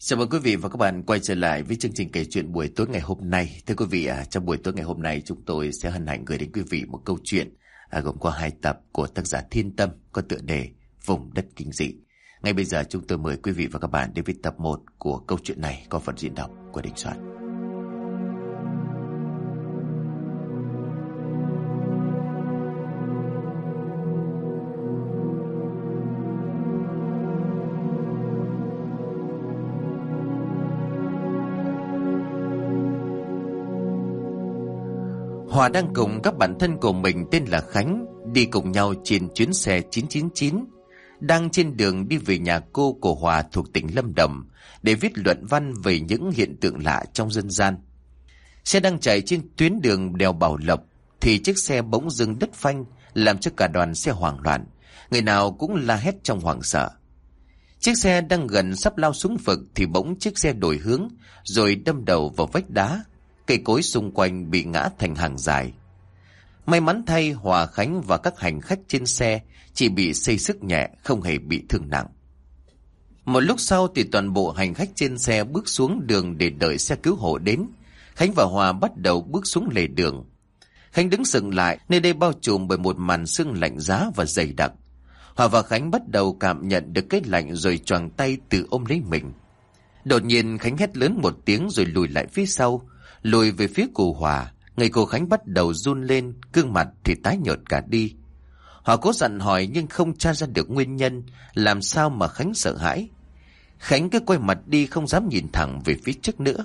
Chào mừng quý vị và các bạn quay trở lại với chương trình kể chuyện buổi tối ngày hôm nay. Thưa quý vị, à, trong buổi tối ngày hôm nay chúng tôi sẽ hân hạnh gửi đến quý vị một câu chuyện à, gồm có hai tập của tác giả Thiên Tâm có tựa đề Vùng đất kinh dị. Ngay bây giờ chúng tôi mời quý vị và các bạn đến với tập 1 của câu chuyện này có phần diễn đọc của Đình Soạn. Hòa đang cùng các bạn thân của mình tên là Khánh đi cùng nhau trên chuyến xe 999 đang trên đường đi về nhà cô của Hòa thuộc tỉnh Lâm Đồng để viết luận văn về những hiện tượng lạ trong dân gian. Xe đang chạy trên tuyến đường đèo Bảo Lộc thì chiếc xe bỗng dừng đất phanh, làm cho cả đoàn xe hoảng loạn. Người nào cũng la hét trong hoảng sợ. Chiếc xe đang gần sắp lao xuống vực thì bỗng chiếc xe đổi hướng rồi đâm đầu vào vách đá cây cối xung quanh bị ngã thành hàng dài. May mắn thay Hòa Khánh và các hành khách trên xe chỉ bị xây sức nhẹ, không hề bị thương nặng. Một lúc sau thì toàn bộ hành khách trên xe bước xuống đường để đợi xe cứu hộ đến. Khánh và Hòa bắt đầu bước xuống lề đường. Khánh đứng sừng lại, nơi đây bao trùm bởi một màn sương lạnh giá và dày đặc. Hòa và Khánh bắt đầu cảm nhận được cái lạnh rồi choàng tay tự ôm lấy mình. Đột nhiên Khánh hét lớn một tiếng rồi lùi lại phía sau, lùi về phía cụ Hòa. Người cô Khánh bắt đầu run lên, gương mặt thì tái nhợt cả đi. Họ cố dặn hỏi nhưng không tra ra được nguyên nhân, làm sao mà Khánh sợ hãi. Khánh cứ quay mặt đi không dám nhìn thẳng về phía trước nữa.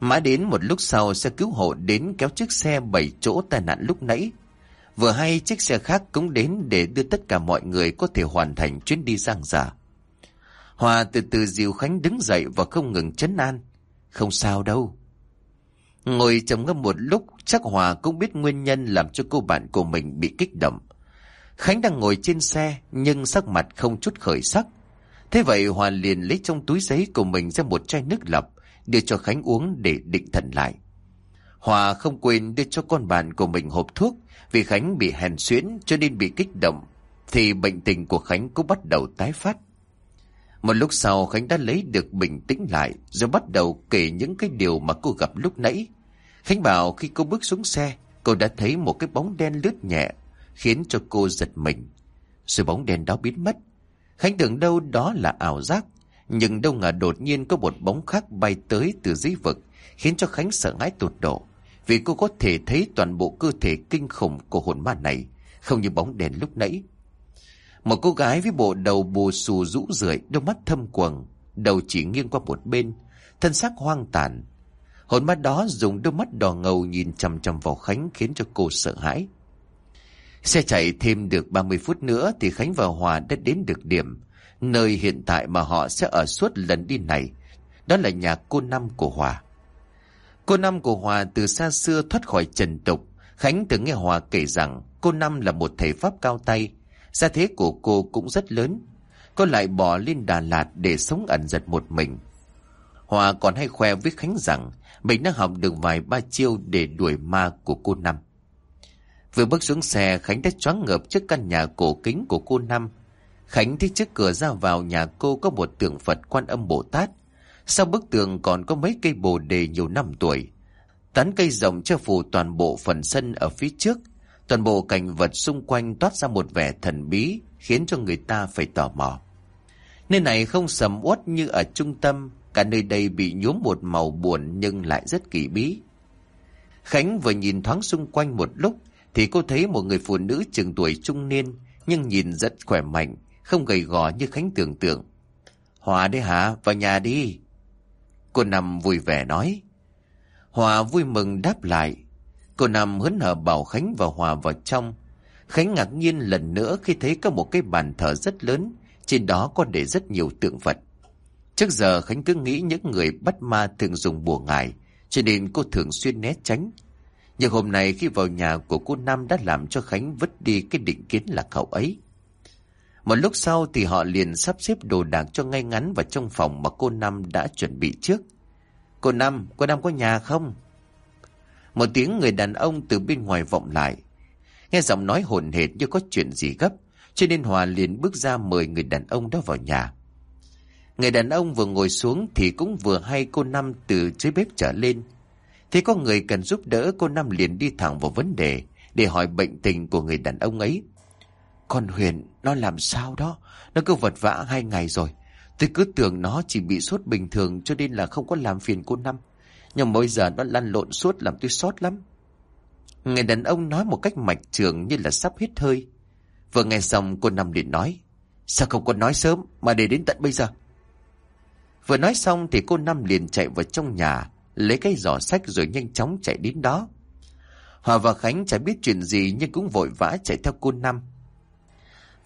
Mãi đến một lúc sau xe cứu hộ đến kéo chiếc xe bảy chỗ tai nạn lúc nãy. Vừa hay chiếc xe khác cũng đến để đưa tất cả mọi người có thể hoàn thành chuyến đi giang giả. Hòa từ từ dìu Khánh đứng dậy và không ngừng chấn an. Không sao đâu. Ngồi trầm ngâm một lúc, chắc Hòa cũng biết nguyên nhân làm cho cô bạn của mình bị kích động. Khánh đang ngồi trên xe, nhưng sắc mặt không chút khởi sắc. Thế vậy Hòa liền lấy trong túi giấy của mình ra một chai nước lọc, đưa cho Khánh uống để định thần lại. Hòa không quên đưa cho con bạn của mình hộp thuốc, vì Khánh bị hèn xuyễn cho nên bị kích động, thì bệnh tình của Khánh cũng bắt đầu tái phát. Một lúc sau Khánh đã lấy được bình tĩnh lại rồi bắt đầu kể những cái điều mà cô gặp lúc nãy. Khánh bảo khi cô bước xuống xe, cô đã thấy một cái bóng đen lướt nhẹ, khiến cho cô giật mình. Rồi bóng đen đó biến mất. Khánh tưởng đâu đó là ảo giác, nhưng đâu ngờ đột nhiên có một bóng khác bay tới từ dưới vực, khiến cho Khánh sợ hãi tột độ. Vì cô có thể thấy toàn bộ cơ thể kinh khủng của hồn ma này, không như bóng đèn lúc nãy. Một cô gái với bộ đầu bù xù rũ rượi, đôi mắt thâm quầng, đầu chỉ nghiêng qua một bên, thân xác hoang tàn. Hồn mắt đó dùng đôi mắt đỏ ngầu nhìn chằm chằm vào Khánh khiến cho cô sợ hãi. Xe chạy thêm được 30 phút nữa thì Khánh và Hòa đã đến được điểm, nơi hiện tại mà họ sẽ ở suốt lần đi này. Đó là nhà cô Năm của Hòa. Cô Năm của Hòa từ xa xưa thoát khỏi trần tục. Khánh từng nghe Hòa kể rằng cô Năm là một thầy Pháp cao tay, Gia thế của cô cũng rất lớn. Cô lại bỏ lên Đà Lạt để sống ẩn giật một mình. Hòa còn hay khoe với Khánh rằng mình đã học được vài ba chiêu để đuổi ma của cô Năm. Vừa bước xuống xe, Khánh đã choáng ngợp trước căn nhà cổ kính của cô Năm. Khánh thấy trước cửa ra vào nhà cô có một tượng Phật quan âm Bồ Tát. Sau bức tường còn có mấy cây bồ đề nhiều năm tuổi. Tán cây rộng che phủ toàn bộ phần sân ở phía trước, Toàn bộ cảnh vật xung quanh toát ra một vẻ thần bí khiến cho người ta phải tò mò. Nơi này không sầm uất như ở trung tâm, cả nơi đây bị nhuốm một màu buồn nhưng lại rất kỳ bí. Khánh vừa nhìn thoáng xung quanh một lúc thì cô thấy một người phụ nữ chừng tuổi trung niên nhưng nhìn rất khỏe mạnh, không gầy gò như Khánh tưởng tượng. Hòa đấy hả? Vào nhà đi. Cô nằm vui vẻ nói. Hòa vui mừng đáp lại. Cô Nam hớn hở bảo Khánh và Hòa vào trong. Khánh ngạc nhiên lần nữa khi thấy có một cái bàn thờ rất lớn, trên đó có để rất nhiều tượng vật. Trước giờ Khánh cứ nghĩ những người bắt ma thường dùng bùa ngải, cho nên cô thường xuyên né tránh. Nhưng hôm nay khi vào nhà của cô Nam đã làm cho Khánh vứt đi cái định kiến lạc hậu ấy. Một lúc sau thì họ liền sắp xếp đồ đạc cho ngay ngắn vào trong phòng mà cô Năm đã chuẩn bị trước. Cô Năm, cô Năm có nhà không? Một tiếng người đàn ông từ bên ngoài vọng lại. Nghe giọng nói hồn hệt như có chuyện gì gấp, cho nên Hòa liền bước ra mời người đàn ông đó vào nhà. Người đàn ông vừa ngồi xuống thì cũng vừa hay cô Năm từ dưới bếp trở lên. Thế có người cần giúp đỡ cô Năm liền đi thẳng vào vấn đề để hỏi bệnh tình của người đàn ông ấy. Con Huyền, nó làm sao đó? Nó cứ vật vã hai ngày rồi. Tôi cứ tưởng nó chỉ bị sốt bình thường cho nên là không có làm phiền cô Năm. Nhưng mỗi giờ nó lăn lộn suốt làm tôi sót lắm. Người đàn ông nói một cách mạch trường như là sắp hết hơi. Vừa nghe xong cô Năm liền nói. Sao không có nói sớm mà để đến tận bây giờ? Vừa nói xong thì cô Năm liền chạy vào trong nhà, lấy cái giỏ sách rồi nhanh chóng chạy đến đó. Hòa và Khánh chả biết chuyện gì nhưng cũng vội vã chạy theo cô Năm.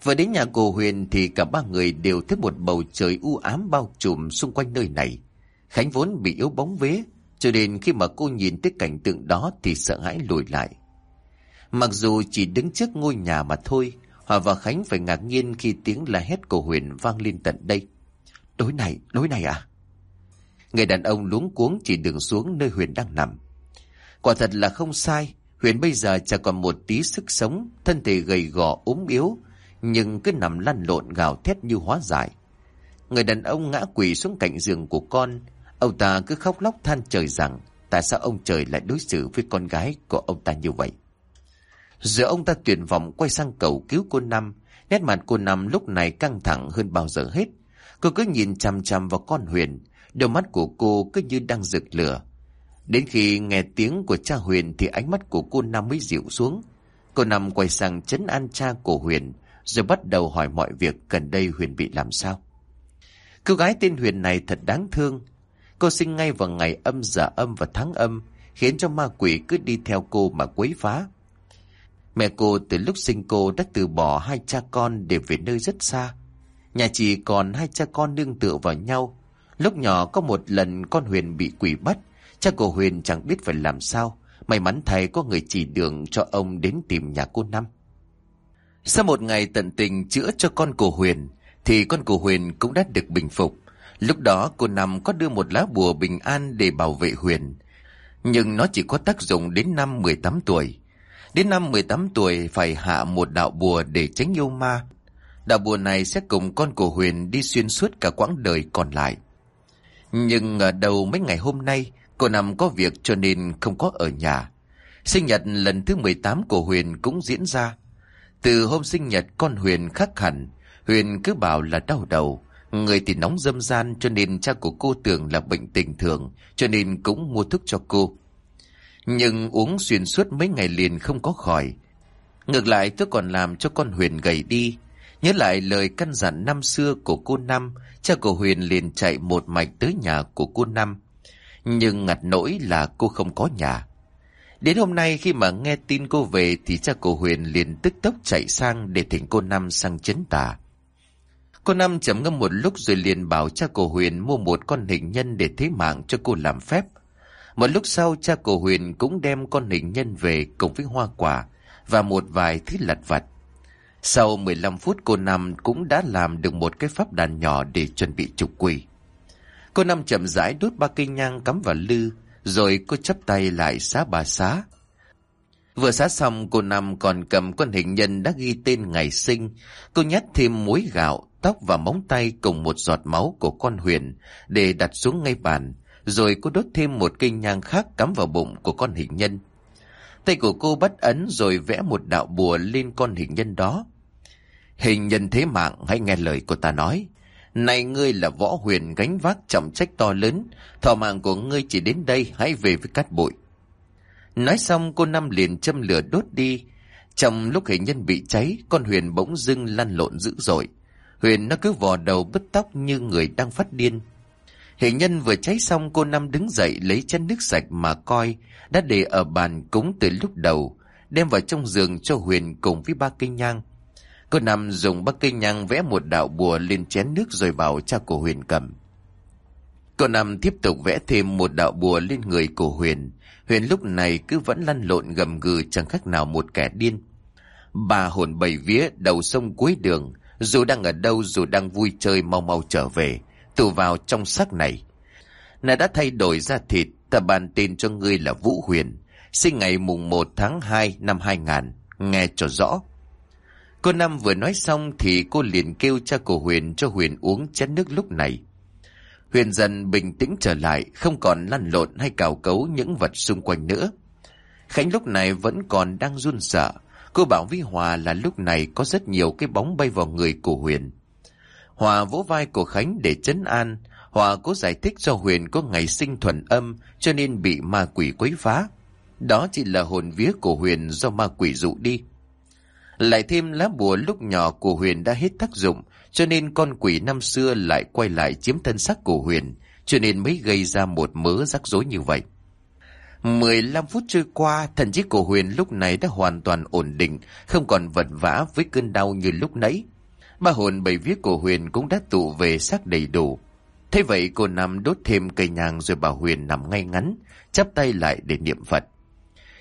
Vừa đến nhà cô Huyền thì cả ba người đều thấy một bầu trời u ám bao trùm xung quanh nơi này. Khánh vốn bị yếu bóng vế, cho nên khi mà cô nhìn thấy cảnh tượng đó thì sợ hãi lùi lại. Mặc dù chỉ đứng trước ngôi nhà mà thôi, Hòa và Khánh phải ngạc nhiên khi tiếng la hét của Huyền vang lên tận đây. Đối này, đối này à? Người đàn ông luống cuống chỉ đường xuống nơi Huyền đang nằm. Quả thật là không sai, Huyền bây giờ chẳng còn một tí sức sống, thân thể gầy gò ốm yếu, nhưng cứ nằm lăn lộn gào thét như hóa giải. Người đàn ông ngã quỳ xuống cạnh giường của con, ông ta cứ khóc lóc than trời rằng tại sao ông trời lại đối xử với con gái của ông ta như vậy. Giờ ông ta tuyển vọng quay sang cầu cứu cô Năm, nét mặt cô Năm lúc này căng thẳng hơn bao giờ hết. Cô cứ nhìn chằm chằm vào con Huyền, đôi mắt của cô cứ như đang rực lửa. Đến khi nghe tiếng của cha Huyền thì ánh mắt của cô Năm mới dịu xuống. Cô Năm quay sang chấn an cha của Huyền, rồi bắt đầu hỏi mọi việc gần đây Huyền bị làm sao. Cô gái tên Huyền này thật đáng thương. Cô sinh ngay vào ngày âm giả âm và tháng âm, khiến cho ma quỷ cứ đi theo cô mà quấy phá. Mẹ cô từ lúc sinh cô đã từ bỏ hai cha con để về nơi rất xa. Nhà chỉ còn hai cha con nương tựa vào nhau. Lúc nhỏ có một lần con Huyền bị quỷ bắt, cha của Huyền chẳng biết phải làm sao. May mắn thầy có người chỉ đường cho ông đến tìm nhà cô Năm. Sau một ngày tận tình chữa cho con của Huyền, thì con của Huyền cũng đã được bình phục. Lúc đó cô Năm có đưa một lá bùa bình an để bảo vệ Huyền. Nhưng nó chỉ có tác dụng đến năm 18 tuổi. Đến năm 18 tuổi phải hạ một đạo bùa để tránh yêu ma. Đạo bùa này sẽ cùng con của Huyền đi xuyên suốt cả quãng đời còn lại. Nhưng ở đầu mấy ngày hôm nay, cô Năm có việc cho nên không có ở nhà. Sinh nhật lần thứ 18 của Huyền cũng diễn ra. Từ hôm sinh nhật con Huyền khắc hẳn, Huyền cứ bảo là đau đầu. Người thì nóng dâm gian cho nên cha của cô tưởng là bệnh tình thường, cho nên cũng mua thuốc cho cô. Nhưng uống xuyên suốt mấy ngày liền không có khỏi. Ngược lại tôi còn làm cho con Huyền gầy đi. Nhớ lại lời căn dặn năm xưa của cô Năm, cha của Huyền liền chạy một mạch tới nhà của cô Năm. Nhưng ngặt nỗi là cô không có nhà. Đến hôm nay khi mà nghe tin cô về thì cha của Huyền liền tức tốc chạy sang để thỉnh cô Năm sang chấn tà. Cô Năm chấm ngâm một lúc rồi liền bảo cha cổ Huyền mua một con hình nhân để thế mạng cho cô làm phép. Một lúc sau cha cổ Huyền cũng đem con hình nhân về cùng với hoa quả và một vài thứ lặt vặt. Sau 15 phút cô Năm cũng đã làm được một cái pháp đàn nhỏ để chuẩn bị trục quỷ. Cô Năm chậm rãi đốt ba cây nhang cắm vào lư, rồi cô chấp tay lại xá bà xá. Vừa xá xong cô Năm còn cầm con hình nhân đã ghi tên ngày sinh, cô nhét thêm muối gạo, tóc và móng tay cùng một giọt máu của con Huyền để đặt xuống ngay bàn, rồi cô đốt thêm một cây nhang khác cắm vào bụng của con hình nhân. Tay của cô bắt ấn rồi vẽ một đạo bùa lên con hình nhân đó. Hình nhân thế mạng hãy nghe lời của ta nói. Này ngươi là võ huyền gánh vác trọng trách to lớn, thọ mạng của ngươi chỉ đến đây hãy về với cát bụi. Nói xong cô Năm liền châm lửa đốt đi. Trong lúc hình nhân bị cháy, con Huyền bỗng dưng lăn lộn dữ dội. Huyền nó cứ vò đầu bứt tóc như người đang phát điên. Hình nhân vừa cháy xong cô Năm đứng dậy lấy chân nước sạch mà coi, đã để ở bàn cúng từ lúc đầu, đem vào trong giường cho Huyền cùng với ba cây nhang. Cô Năm dùng ba cây nhang vẽ một đạo bùa lên chén nước rồi bảo cha của Huyền cầm. Cô Năm tiếp tục vẽ thêm một đạo bùa lên người của Huyền. Huyền lúc này cứ vẫn lăn lộn gầm gừ chẳng khác nào một kẻ điên. Bà hồn bầy vía đầu sông cuối đường, dù đang ở đâu dù đang vui chơi mau mau trở về, Tù vào trong xác này. Nà đã thay đổi ra thịt, ta bàn tên cho ngươi là Vũ Huyền, sinh ngày mùng 1 tháng 2 năm 2000, nghe cho rõ. Cô Năm vừa nói xong thì cô liền kêu cha của Huyền cho Huyền uống chén nước lúc này. Huyền dần bình tĩnh trở lại, không còn lăn lộn hay cào cấu những vật xung quanh nữa. Khánh lúc này vẫn còn đang run sợ. Cô bảo với Hòa là lúc này có rất nhiều cái bóng bay vào người của Huyền. Hòa vỗ vai của Khánh để chấn an. Hòa cố giải thích cho Huyền có ngày sinh thuần âm, cho nên bị ma quỷ quấy phá. Đó chỉ là hồn vía của Huyền do ma quỷ dụ đi. Lại thêm lá bùa lúc nhỏ của Huyền đã hết tác dụng, cho nên con quỷ năm xưa lại quay lại chiếm thân xác của Huyền, cho nên mới gây ra một mớ rắc rối như vậy. 15 phút trôi qua, thần trí của Huyền lúc này đã hoàn toàn ổn định, không còn vật vã với cơn đau như lúc nãy. Ba hồn bảy viết của Huyền cũng đã tụ về xác đầy đủ. Thế vậy cô nằm đốt thêm cây nhang rồi bảo Huyền nằm ngay ngắn, chắp tay lại để niệm Phật.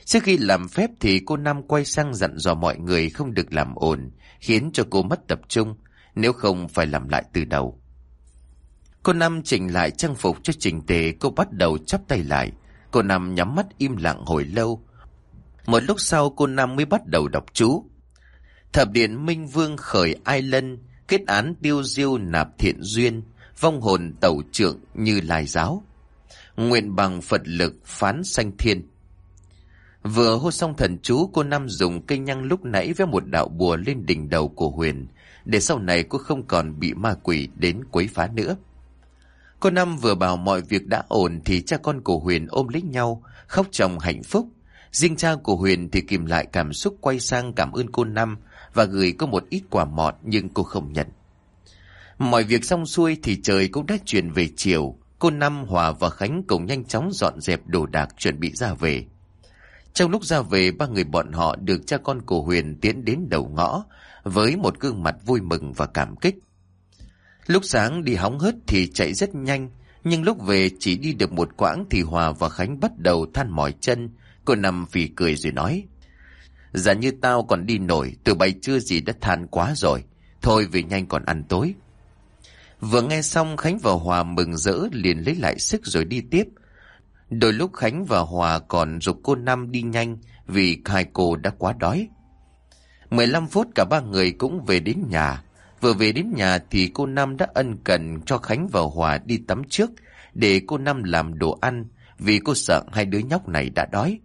Trước khi làm phép thì cô Nam quay sang dặn dò mọi người không được làm ồn, khiến cho cô mất tập trung, nếu không phải làm lại từ đầu. Cô Nam chỉnh lại trang phục cho trình tề, cô bắt đầu chắp tay lại. Cô Năm nhắm mắt im lặng hồi lâu. Một lúc sau cô Năm mới bắt đầu đọc chú. Thập điện Minh Vương khởi ai lân, kết án tiêu diêu nạp thiện duyên, vong hồn tẩu trưởng như lai giáo. Nguyện bằng Phật lực phán sanh thiên. Vừa hô xong thần chú, cô Năm dùng cây nhang lúc nãy với một đạo bùa lên đỉnh đầu của Huyền, để sau này cô không còn bị ma quỷ đến quấy phá nữa. Cô Năm vừa bảo mọi việc đã ổn thì cha con của Huyền ôm lấy nhau, khóc chồng hạnh phúc. Riêng cha của Huyền thì kìm lại cảm xúc quay sang cảm ơn cô Năm và gửi có một ít quà mọt nhưng cô không nhận. Mọi việc xong xuôi thì trời cũng đã chuyển về chiều. Cô Năm, Hòa và Khánh cùng nhanh chóng dọn dẹp đồ đạc chuẩn bị ra về. Trong lúc ra về, ba người bọn họ được cha con của Huyền tiến đến đầu ngõ với một gương mặt vui mừng và cảm kích. Lúc sáng đi hóng hớt thì chạy rất nhanh, nhưng lúc về chỉ đi được một quãng thì Hòa và Khánh bắt đầu than mỏi chân. Cô nằm phì cười rồi nói. Giả như tao còn đi nổi, từ bay chưa gì đã than quá rồi. Thôi về nhanh còn ăn tối. Vừa nghe xong Khánh và Hòa mừng rỡ liền lấy lại sức rồi đi tiếp. Đôi lúc Khánh và Hòa còn dục cô Năm đi nhanh vì hai cô đã quá đói. 15 phút cả ba người cũng về đến nhà. Vừa về đến nhà thì cô Năm đã ân cần cho Khánh và Hòa đi tắm trước để cô Năm làm đồ ăn, vì cô sợ hai đứa nhóc này đã đói.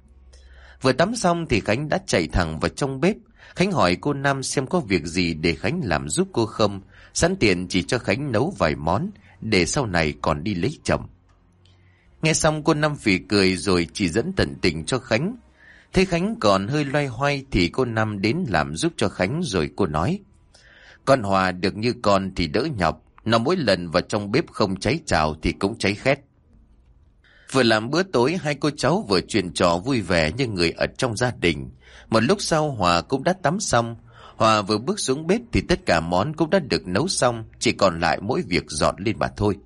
Vừa tắm xong thì Khánh đã chạy thẳng vào trong bếp. Khánh hỏi cô Năm xem có việc gì để Khánh làm giúp cô không. Sẵn tiện chỉ cho Khánh nấu vài món, để sau này còn đi lấy chồng. Nghe xong cô Năm phỉ cười rồi chỉ dẫn tận tình cho Khánh. Thấy Khánh còn hơi loay hoay thì cô Năm đến làm giúp cho Khánh rồi cô nói. Con Hòa được như con thì đỡ nhọc, nó mỗi lần vào trong bếp không cháy trào thì cũng cháy khét. Vừa làm bữa tối hai cô cháu vừa chuyện trò vui vẻ như người ở trong gia đình. Một lúc sau Hòa cũng đã tắm xong. Hòa vừa bước xuống bếp thì tất cả món cũng đã được nấu xong, chỉ còn lại mỗi việc dọn lên mà thôi.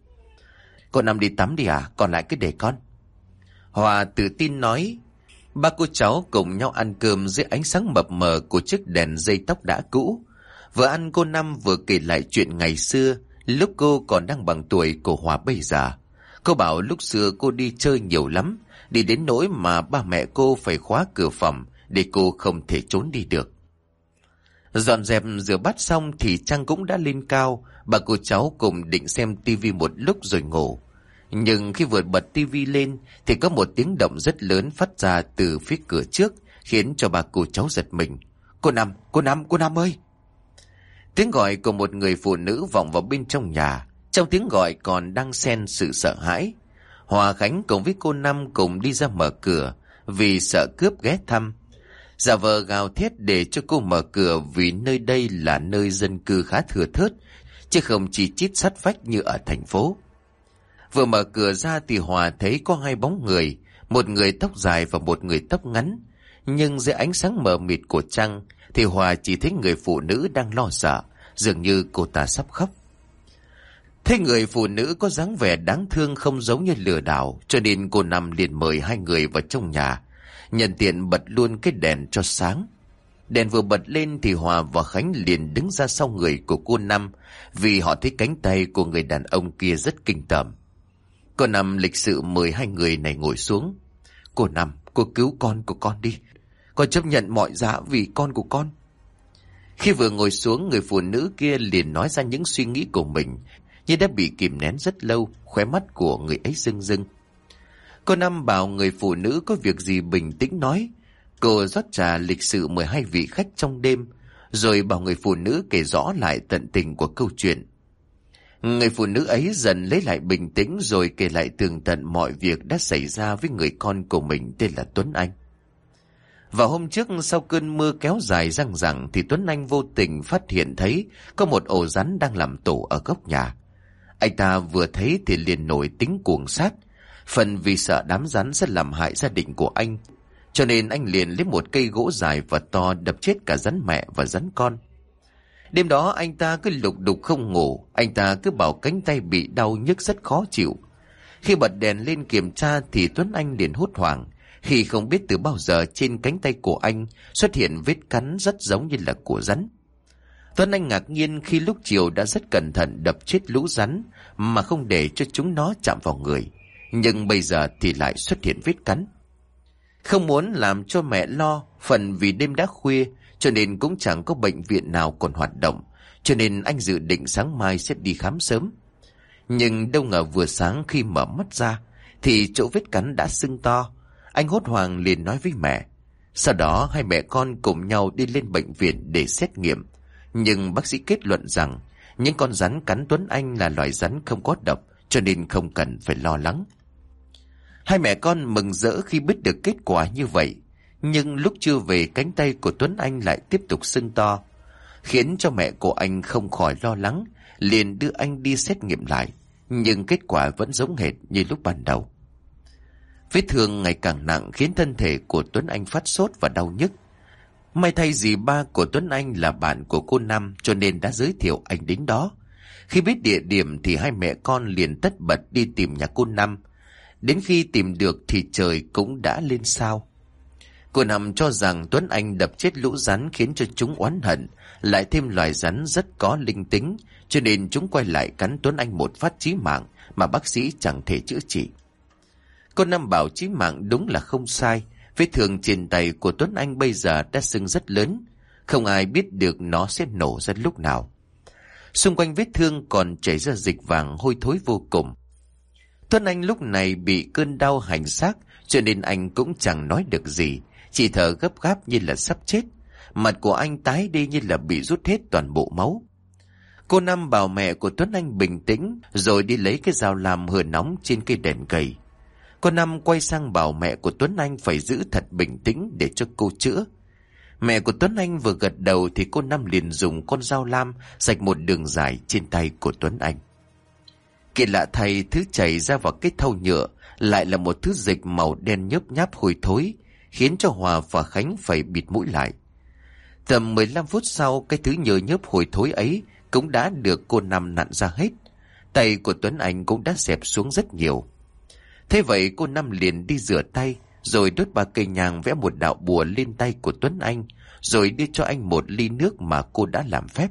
Con nằm đi tắm đi à, còn lại cứ để con. Hòa tự tin nói, ba cô cháu cùng nhau ăn cơm dưới ánh sáng mập mờ của chiếc đèn dây tóc đã cũ. Vừa ăn cô Năm vừa kể lại chuyện ngày xưa, lúc cô còn đang bằng tuổi của Hòa bây giờ. Cô bảo lúc xưa cô đi chơi nhiều lắm, đi đến nỗi mà ba mẹ cô phải khóa cửa phòng để cô không thể trốn đi được. Dọn dẹp rửa bát xong thì Trăng cũng đã lên cao, bà cô cháu cùng định xem tivi một lúc rồi ngủ. Nhưng khi vừa bật tivi lên thì có một tiếng động rất lớn phát ra từ phía cửa trước khiến cho bà cô cháu giật mình. Cô Năm, cô Năm, cô Năm ơi! Tiếng gọi của một người phụ nữ vọng vào bên trong nhà. Trong tiếng gọi còn đang xen sự sợ hãi. Hòa Khánh cùng với cô Năm cùng đi ra mở cửa vì sợ cướp ghé thăm. Giả vờ gào thét để cho cô mở cửa vì nơi đây là nơi dân cư khá thừa thớt, chứ không chỉ chít sắt vách như ở thành phố. Vừa mở cửa ra thì Hòa thấy có hai bóng người, một người tóc dài và một người tóc ngắn. Nhưng dưới ánh sáng mờ mịt của trăng thì Hòa chỉ thấy người phụ nữ đang lo sợ, dường như cô ta sắp khóc. Thấy người phụ nữ có dáng vẻ đáng thương không giống như lừa đảo, cho nên cô Năm liền mời hai người vào trong nhà, nhân tiện bật luôn cái đèn cho sáng. Đèn vừa bật lên thì Hòa và Khánh liền đứng ra sau người của cô Năm, vì họ thấy cánh tay của người đàn ông kia rất kinh tởm. Cô Năm lịch sự mời hai người này ngồi xuống. Cô Năm, cô cứu con của con đi. Con chấp nhận mọi giá vì con của con. Khi vừa ngồi xuống, người phụ nữ kia liền nói ra những suy nghĩ của mình. như đã bị kìm nén rất lâu, khóe mắt của người ấy rưng rưng. Cô Năm bảo người phụ nữ có việc gì bình tĩnh nói. Cô rót trà lịch sự 12 vị khách trong đêm, rồi bảo người phụ nữ kể rõ lại tận tình của câu chuyện. Người phụ nữ ấy dần lấy lại bình tĩnh rồi kể lại tường tận mọi việc đã xảy ra với người con của mình tên là Tuấn Anh. Và hôm trước sau cơn mưa kéo dài răng rẳng thì Tuấn Anh vô tình phát hiện thấy có một ổ rắn đang làm tổ ở góc nhà. Anh ta vừa thấy thì liền nổi tính cuồng sát, phần vì sợ đám rắn sẽ làm hại gia đình của anh. Cho nên anh liền lấy một cây gỗ dài và to đập chết cả rắn mẹ và rắn con. Đêm đó anh ta cứ lục đục không ngủ, anh ta cứ bảo cánh tay bị đau nhức rất khó chịu. Khi bật đèn lên kiểm tra thì Tuấn Anh liền hốt hoảng, khi không biết từ bao giờ trên cánh tay của anh xuất hiện vết cắn rất giống như là của rắn. Tuấn Anh ngạc nhiên khi lúc chiều đã rất cẩn thận đập chết lũ rắn mà không để cho chúng nó chạm vào người. Nhưng bây giờ thì lại xuất hiện vết cắn. Không muốn làm cho mẹ lo, phần vì đêm đã khuya cho nên cũng chẳng có bệnh viện nào còn hoạt động, cho nên anh dự định sáng mai sẽ đi khám sớm. Nhưng đâu ngờ vừa sáng khi mở mắt ra, thì chỗ vết cắn đã sưng to. Anh hốt hoảng liền nói với mẹ. Sau đó hai mẹ con cùng nhau đi lên bệnh viện để xét nghiệm. Nhưng bác sĩ kết luận rằng những con rắn cắn Tuấn Anh là loài rắn không có độc, cho nên không cần phải lo lắng. Hai mẹ con mừng rỡ khi biết được kết quả như vậy, nhưng lúc chưa về cánh tay của Tuấn Anh lại tiếp tục sưng to, khiến cho mẹ của anh không khỏi lo lắng, liền đưa anh đi xét nghiệm lại, nhưng kết quả vẫn giống hệt như lúc ban đầu. Vết thương ngày càng nặng khiến thân thể của Tuấn Anh phát sốt và đau nhức. May thay gì ba của Tuấn Anh là bạn của cô Năm cho nên đã giới thiệu anh đến đó. Khi biết địa điểm thì hai mẹ con liền tất bật đi tìm nhà cô Năm. Đến khi tìm được thì trời cũng đã lên sao. Cô Năm cho rằng Tuấn Anh đập chết lũ rắn khiến cho chúng oán hận, lại thêm loài rắn rất có linh tính, cho nên chúng quay lại cắn Tuấn Anh một phát chí mạng mà bác sĩ chẳng thể chữa trị. Cô Năm bảo chí mạng đúng là không sai, vết thương trên tay của Tuấn Anh bây giờ đã sưng rất lớn, không ai biết được nó sẽ nổ ra lúc nào. Xung quanh vết thương còn chảy ra dịch vàng hôi thối vô cùng. Tuấn Anh lúc này bị cơn đau hành xác, cho nên anh cũng chẳng nói được gì, chỉ thở gấp gáp như là sắp chết. Mặt của anh tái đi như là bị rút hết toàn bộ máu. Cô Năm bảo mẹ của Tuấn Anh bình tĩnh, rồi đi lấy cái dao làm hừa nóng trên cây đèn cầy. Cô Năm quay sang bảo mẹ của Tuấn Anh phải giữ thật bình tĩnh để cho cô chữa. Mẹ của Tuấn Anh vừa gật đầu thì cô Năm liền dùng con dao lam sạch một đường dài trên tay của Tuấn Anh. Kỳ lạ thay thứ chảy ra vào cái thau nhựa lại là một thứ dịch màu đen nhớp nháp hôi thối, khiến cho Hòa và Khánh phải bịt mũi lại. Tầm 15 phút sau, cái thứ nhựa nhớp hôi thối ấy cũng đã được cô Năm nặn ra hết. Tay của Tuấn Anh cũng đã xẹp xuống rất nhiều. Thế vậy cô Năm liền đi rửa tay, rồi đốt ba cây nhang vẽ một đạo bùa lên tay của Tuấn Anh, rồi đưa cho anh một ly nước mà cô đã làm phép.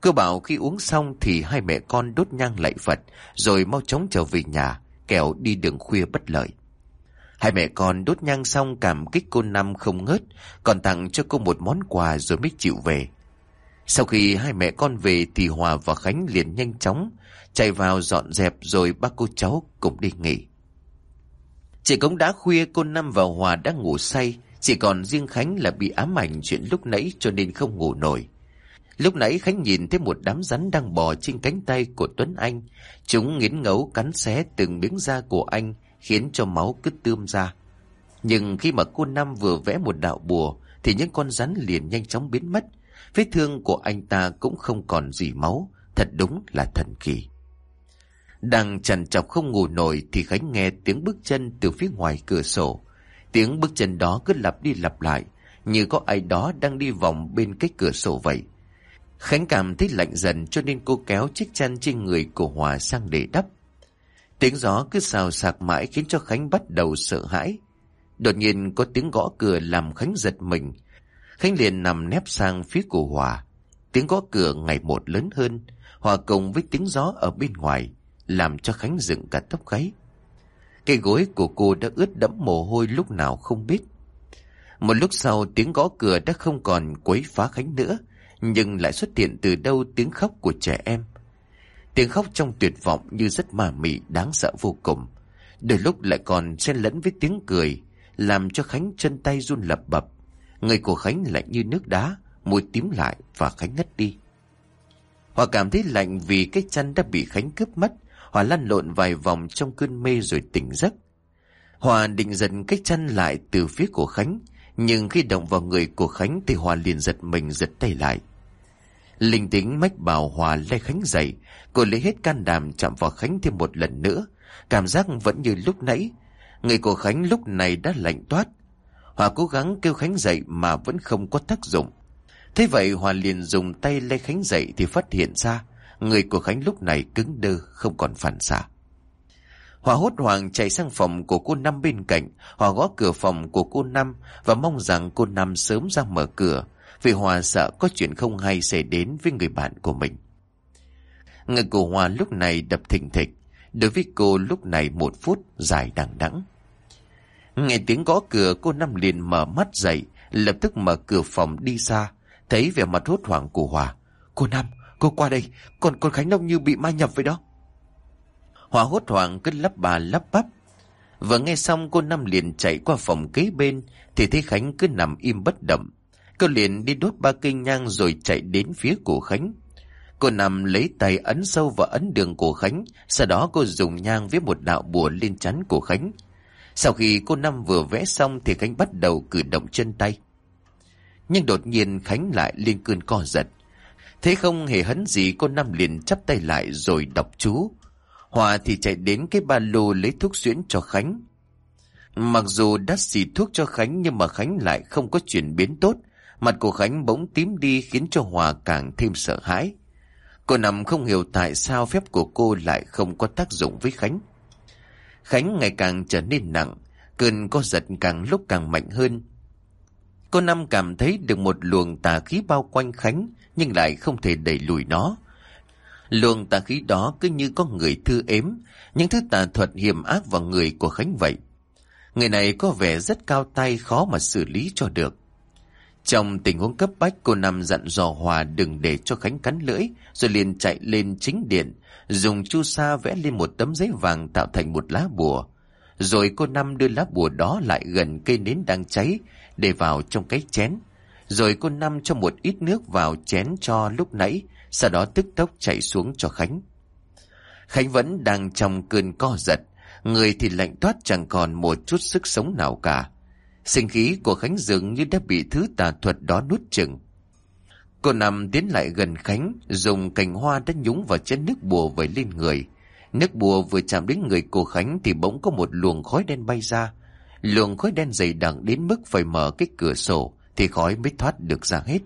Cô bảo khi uống xong thì hai mẹ con đốt nhang lạy Phật, rồi mau chóng trở về nhà, kẻo đi đường khuya bất lợi. Hai mẹ con đốt nhang xong cảm kích cô Năm không ngớt, còn tặng cho cô một món quà rồi mới chịu về. Sau khi hai mẹ con về thì Hòa và Khánh liền nhanh chóng chạy vào dọn dẹp rồi ba cô cháu cũng đi nghỉ. Chỉ cũng đã khuya cô Năm và Hòa đã ngủ say, chỉ còn riêng Khánh là bị ám ảnh chuyện lúc nãy cho nên không ngủ nổi. Lúc nãy Khánh nhìn thấy một đám rắn đang bò trên cánh tay của Tuấn Anh. Chúng nghiến ngấu cắn xé từng miếng da của anh, khiến cho máu cứ tươm ra. Nhưng khi mà cô Năm vừa vẽ một đạo bùa, thì những con rắn liền nhanh chóng biến mất. Vết thương của anh ta cũng không còn gì máu, thật đúng là thần kỳ. Đang trần chọc không ngủ nổi thì Khánh nghe tiếng bước chân từ phía ngoài cửa sổ. Tiếng bước chân đó cứ lặp đi lặp lại, như có ai đó đang đi vòng bên cái cửa sổ vậy. Khánh cảm thấy lạnh dần cho nên cô kéo chiếc chăn trên người của Hòa sang để đắp. Tiếng gió cứ xào sạc mãi khiến cho Khánh bắt đầu sợ hãi. Đột nhiên có tiếng gõ cửa làm Khánh giật mình. Khánh liền nằm nép sang phía của Hòa. Tiếng gõ cửa ngày một lớn hơn, hòa cùng với tiếng gió ở bên ngoài, làm cho Khánh dựng cả tóc gáy. Cây gối của cô đã ướt đẫm mồ hôi lúc nào không biết. Một lúc sau tiếng gõ cửa đã không còn quấy phá Khánh nữa, nhưng lại xuất hiện từ đâu tiếng khóc của trẻ em. Tiếng khóc trong tuyệt vọng như rất mà mị đáng sợ vô cùng. Đôi lúc lại còn xen lẫn với tiếng cười, làm cho Khánh chân tay run lập bập. Người của Khánh lạnh như nước đá, môi tím lại và Khánh ngất đi. Họ cảm thấy lạnh vì cái chăn đã bị Khánh cướp mất. Hòa lăn lộn vài vòng trong cơn mê rồi tỉnh giấc. Hòa định giật cách chăn lại từ phía của Khánh, nhưng khi động vào người của Khánh thì Hòa liền giật mình giật tay lại. Linh tính mách bảo Hòa lay Khánh dậy, cô lấy hết can đảm chạm vào Khánh thêm một lần nữa. Cảm giác vẫn như lúc nãy. Người của Khánh lúc này đã lạnh toát. Hòa cố gắng kêu Khánh dậy mà vẫn không có tác dụng. Thế vậy Hòa liền dùng tay lay Khánh dậy thì phát hiện ra người của Khánh lúc này cứng đơ không còn phản xạ. Hòa hốt hoảng chạy sang phòng của cô Năm bên cạnh, Hòa gõ cửa phòng của cô Năm và mong rằng cô Năm sớm ra mở cửa, vì Hòa sợ có chuyện không hay xảy đến với người bạn của mình. Người của Hòa lúc này đập thình thịch, đối với cô lúc này một phút dài đằng đẵng. Nghe tiếng gõ cửa cô Năm liền mở mắt dậy, lập tức mở cửa phòng đi ra, thấy vẻ mặt hốt hoảng của Hòa. Cô Năm, cô qua đây, còn con Khánh Đông như bị ma nhập vậy đó. Hòa hốt hoảng cứ lắp bà lắp bắp. Vừa nghe xong cô Năm liền chạy qua phòng kế bên thì thấy Khánh cứ nằm im bất động. Cô liền đi đốt ba cây nhang rồi chạy đến phía của Khánh. Cô nằm lấy tay ấn sâu vào ấn đường của Khánh, sau đó cô dùng nhang viết một đạo bùa lên chắn của Khánh. Sau khi cô Năm vừa vẽ xong thì Khánh bắt đầu cử động chân tay. Nhưng đột nhiên Khánh lại lên cơn co giật. Thế không hề hấn gì cô Năm liền chắp tay lại rồi đọc chú. Hòa thì chạy đến cái ba lô lấy thuốc xuyễn cho Khánh. Mặc dù đã xì thuốc cho Khánh nhưng mà Khánh lại không có chuyển biến tốt. Mặt của Khánh bỗng tím đi khiến cho Hòa càng thêm sợ hãi. Cô nằm không hiểu tại sao phép của cô lại không có tác dụng với Khánh. Khánh ngày càng trở nên nặng, cơn co giật càng lúc càng mạnh hơn. Cô Năm cảm thấy được một luồng tà khí bao quanh Khánh nhưng lại không thể đẩy lùi nó. Luồng tà khí đó cứ như có người thư ếm, những thứ tà thuật hiểm ác vào người của Khánh vậy. Người này có vẻ rất cao tay khó mà xử lý cho được. Trong tình huống cấp bách cô Năm dặn dò Hòa đừng để cho Khánh cắn lưỡi rồi liền chạy lên chính điện dùng chu sa vẽ lên một tấm giấy vàng tạo thành một lá bùa. Rồi cô Năm đưa lá bùa đó lại gần cây nến đang cháy để vào trong cái chén. Rồi cô Năm cho một ít nước vào chén cho lúc nãy sau đó tức tốc chạy xuống cho Khánh. Khánh vẫn đang trong cơn co giật, người thì lạnh toát chẳng còn một chút sức sống nào cả. Sinh khí của Khánh dường như đã bị thứ tà thuật đó nuốt chừng. Cô nằm tiến lại gần Khánh, dùng cành hoa đã nhúng vào chén nước bùa vẩy lên người. Nước bùa vừa chạm đến người cô Khánh thì bỗng có một luồng khói đen bay ra. Luồng khói đen dày đặc đến mức phải mở cái cửa sổ thì khói mới thoát được ra hết.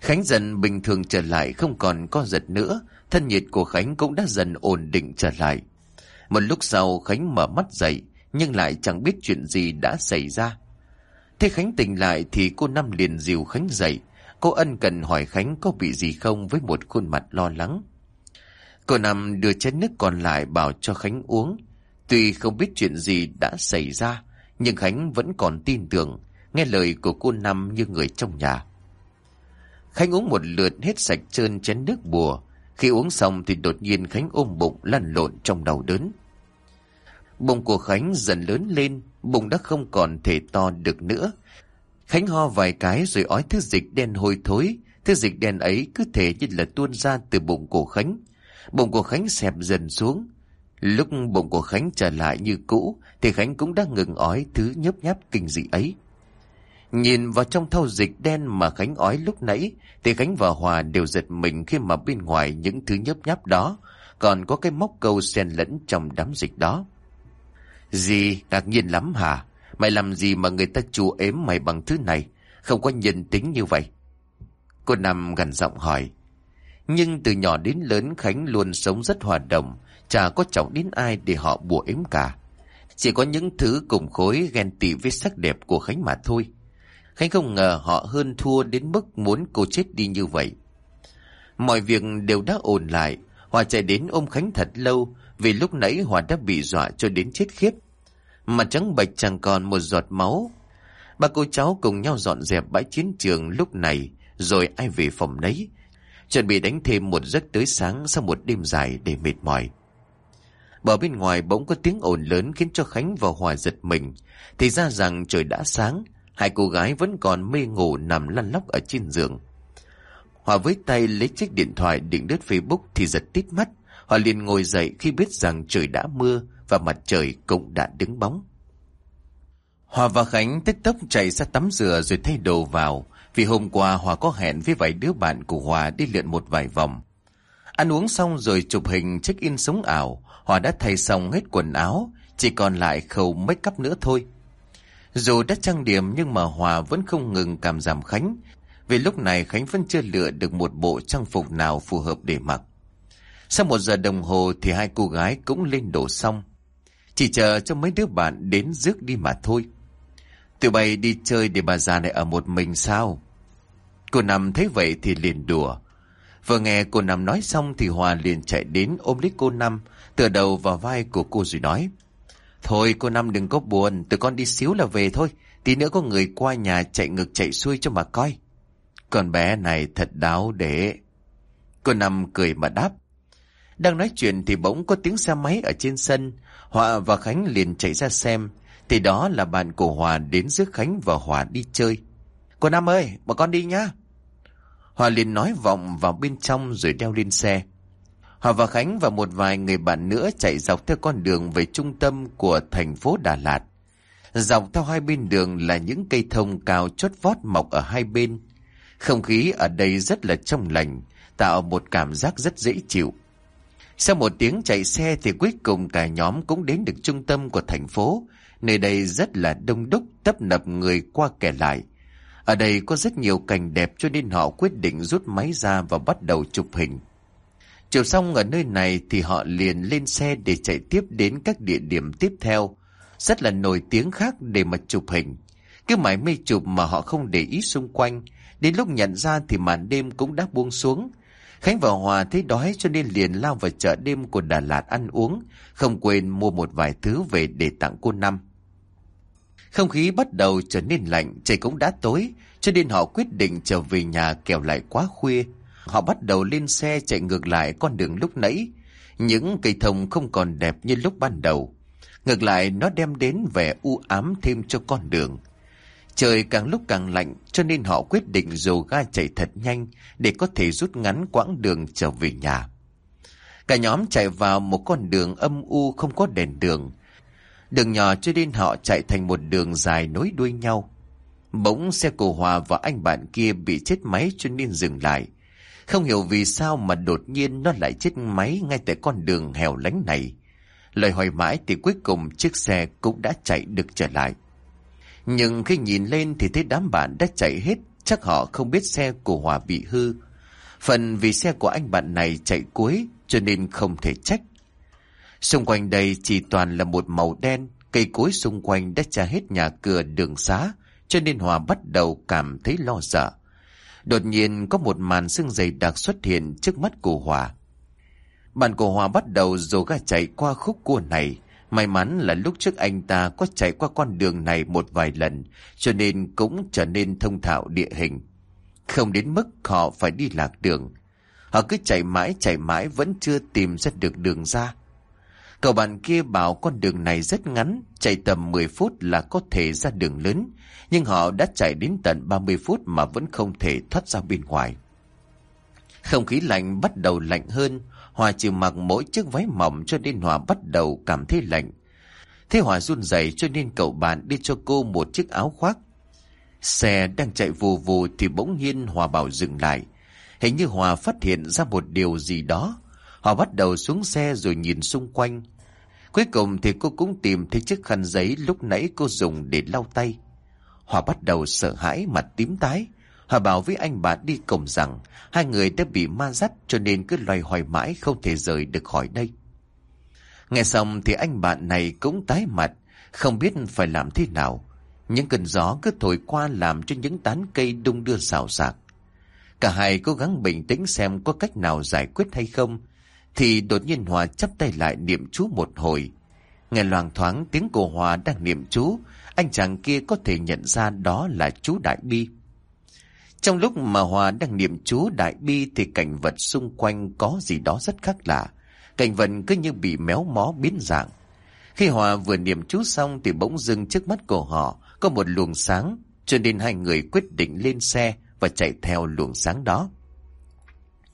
Khánh dần bình thường trở lại không còn co giật nữa, thân nhiệt của Khánh cũng đã dần ổn định trở lại. Một lúc sau Khánh mở mắt dậy, nhưng lại chẳng biết chuyện gì đã xảy ra. Thế Khánh tỉnh lại thì cô Năm liền dìu Khánh dậy. Cô ân cần hỏi Khánh có bị gì không với một khuôn mặt lo lắng. Cô Năm đưa chén nước còn lại bảo cho Khánh uống. Tuy không biết chuyện gì đã xảy ra, nhưng Khánh vẫn còn tin tưởng, nghe lời của cô Năm như người trong nhà. Khánh uống một lượt hết sạch trơn chén nước bùa. Khi uống xong thì đột nhiên Khánh ôm bụng lăn lộn trong đầu đớn. Bụng của Khánh dần lớn lên, bụng đã không còn thể to được nữa. Khánh ho vài cái rồi ói thứ dịch đen hôi thối, thứ dịch đen ấy cứ thể như là tuôn ra từ bụng của Khánh. Bụng của Khánh xẹp dần xuống. Lúc bụng của Khánh trở lại như cũ, thì Khánh cũng đã ngừng ói thứ nhấp nháp kinh dị ấy. Nhìn vào trong thau dịch đen mà Khánh ói lúc nãy, thì Khánh và Hòa đều giật mình khi mà bên ngoài những thứ nhấp nháp đó, còn có cái móc câu xen lẫn trong đám dịch đó. Gì, ngạc nhiên lắm hả? Mày làm gì mà người ta chú ếm mày bằng thứ này? Không có nhân tính như vậy. Cô Năm gần giọng hỏi. Nhưng từ nhỏ đến lớn Khánh luôn sống rất hòa đồng, chả có trọng đến ai để họ bùa ếm cả. Chỉ có những thứ cùng khối ghen tị với sắc đẹp của Khánh mà thôi. Khánh không ngờ họ hơn thua đến mức muốn cô chết đi như vậy. Mọi việc đều đã ổn lại, Hòa chạy đến ôm Khánh thật lâu, vì lúc nãy Hòa đã bị dọa cho đến chết khiếp. Mặt trắng bạch chẳng còn một giọt máu. Ba cô cháu cùng nhau dọn dẹp bãi chiến trường lúc này, rồi ai về phòng nấy. Chuẩn bị đánh thêm một giấc tới sáng sau một đêm dài để mệt mỏi. Bờ bên ngoài bỗng có tiếng ồn lớn khiến cho Khánh và Hòa giật mình. Thì ra rằng trời đã sáng, hai cô gái vẫn còn mê ngủ nằm lăn lóc ở trên giường. Hòa với tay lấy chiếc điện thoại định đứt Facebook thì giật tít mắt. Hòa liền ngồi dậy khi biết rằng trời đã mưa và mặt trời cũng đã đứng bóng. Hòa và Khánh tức tốc chạy ra tắm rửa rồi thay đồ vào. Vì hôm qua Hòa có hẹn với vài đứa bạn của Hòa đi lượn một vài vòng. Ăn uống xong rồi chụp hình check-in sống ảo. Hòa đã thay xong hết quần áo, chỉ còn lại khâu make up nữa thôi. Dù đã trang điểm nhưng mà Hòa vẫn không ngừng cảm giảm Khánh. Vì lúc này Khánh vẫn chưa lựa được một bộ trang phục nào phù hợp để mặc. Sau một giờ đồng hồ thì hai cô gái cũng lên đổ xong. Chỉ chờ cho mấy đứa bạn đến rước đi mà thôi. Tụi bay đi chơi để bà già này ở một mình sao? Cô nằm thấy vậy thì liền đùa. Vừa nghe cô Năm nói xong thì Hòa liền chạy đến ôm lấy cô Năm, tựa đầu vào vai của cô rồi nói. Thôi cô Năm đừng có buồn, tụi con đi xíu là về thôi. Tí nữa có người qua nhà chạy ngực chạy xuôi cho mà coi. Con bé này thật đáo để... Cô Năm cười mà đáp. Đang nói chuyện thì bỗng có tiếng xe máy ở trên sân. Hòa và Khánh liền chạy ra xem. Thì đó là bạn của Hòa đến rước Khánh và Hòa đi chơi. Cô Năm ơi, bọn con đi nhá. Hòa liền nói vọng vào bên trong rồi đeo lên xe. Hòa và Khánh và một vài người bạn nữa chạy dọc theo con đường về trung tâm của thành phố Đà Lạt. Dọc theo hai bên đường là những cây thông cao chót vót mọc ở hai bên. Không khí ở đây rất là trong lành, tạo một cảm giác rất dễ chịu. Sau một tiếng chạy xe thì cuối cùng cả nhóm cũng đến được trung tâm của thành phố. Nơi đây rất là đông đúc, tấp nập người qua kẻ lại. Ở đây có rất nhiều cảnh đẹp cho nên họ quyết định rút máy ra và bắt đầu chụp hình. Chụp xong ở nơi này thì họ liền lên xe để chạy tiếp đến các địa điểm tiếp theo, rất là nổi tiếng khác để mà chụp hình. Cứ mãi mê chụp mà họ không để ý xung quanh, đến lúc nhận ra thì màn đêm cũng đã buông xuống. Khánh và Hòa thấy đói cho nên liền lao vào chợ đêm của Đà Lạt ăn uống, không quên mua một vài thứ về để tặng cô Năm. Không khí bắt đầu trở nên lạnh, trời cũng đã tối, cho nên họ quyết định trở về nhà kẻo lại quá khuya. Họ bắt đầu lên xe chạy ngược lại con đường lúc nãy. Những cây thông không còn đẹp như lúc ban đầu. Ngược lại nó đem đến vẻ u ám thêm cho con đường. Trời càng lúc càng lạnh cho nên họ quyết định dồ ga chạy thật nhanh để có thể rút ngắn quãng đường trở về nhà. Cả nhóm chạy vào một con đường âm u không có đèn đường. Đường nhỏ cho nên họ chạy thành một đường dài nối đuôi nhau. Bỗng xe của Hòa và anh bạn kia bị chết máy cho nên dừng lại. Không hiểu vì sao mà đột nhiên nó lại chết máy ngay tại con đường hẻo lánh này. Lời hỏi mãi thì cuối cùng chiếc xe cũng đã chạy được trở lại. Nhưng khi nhìn lên thì thấy đám bạn đã chạy hết, chắc họ không biết xe của Hòa bị hư. Phần vì xe của anh bạn này chạy cuối cho nên không thể trách. Xung quanh đây chỉ toàn là một màu đen, cây cối xung quanh đã che hết nhà cửa đường xá, cho nên Hòa bắt đầu cảm thấy lo sợ. Đột nhiên có một màn sương dày đặc xuất hiện trước mắt của Hòa. Bạn của Hòa bắt đầu dồ ga chạy qua khúc cua này. May mắn là lúc trước anh ta có chạy qua con đường này một vài lần, cho nên cũng trở nên thông thạo địa hình. Không đến mức họ phải đi lạc đường. Họ cứ chạy mãi chạy mãi vẫn chưa tìm ra được đường ra. Cậu bạn kia bảo con đường này rất ngắn, chạy tầm 10 phút là có thể ra đường lớn, nhưng họ đã chạy đến tận 30 phút mà vẫn không thể thoát ra bên ngoài. Không khí lạnh bắt đầu lạnh hơn, Hòa chỉ mặc mỗi chiếc váy mỏng cho nên Hòa bắt đầu cảm thấy lạnh. Thế Hòa run rẩy cho nên cậu bạn đi cho cô một chiếc áo khoác. Xe đang chạy vù vù thì bỗng nhiên Hòa bảo dừng lại. Hình như Hòa phát hiện ra một điều gì đó. Họ bắt đầu xuống xe rồi nhìn xung quanh. Cuối cùng thì cô cũng tìm thấy chiếc khăn giấy lúc nãy cô dùng để lau tay. họ bắt đầu sợ hãi mặt tím tái. họ bảo với anh bạn đi cùng rằng hai người đã bị ma dắt cho nên cứ loay hoay mãi không thể rời được khỏi đây. Nghe xong thì anh bạn này cũng tái mặt, không biết phải làm thế nào. Những cơn gió cứ thổi qua làm cho những tán cây đung đưa xào xạc. Cả hai cố gắng bình tĩnh xem có cách nào giải quyết hay không, thì đột nhiên Hòa chắp tay lại niệm chú một hồi. Nghe loàng thoáng tiếng của Hòa đang niệm chú, anh chàng kia có thể nhận ra đó là chú Đại Bi. Trong lúc mà Hòa đang niệm chú đại bi thì cảnh vật xung quanh có gì đó rất khác lạ. Cảnh vật cứ như bị méo mó biến dạng. Khi Hòa vừa niệm chú xong thì bỗng dưng trước mắt của họ có một luồng sáng, cho nên hai người quyết định lên xe và chạy theo luồng sáng đó.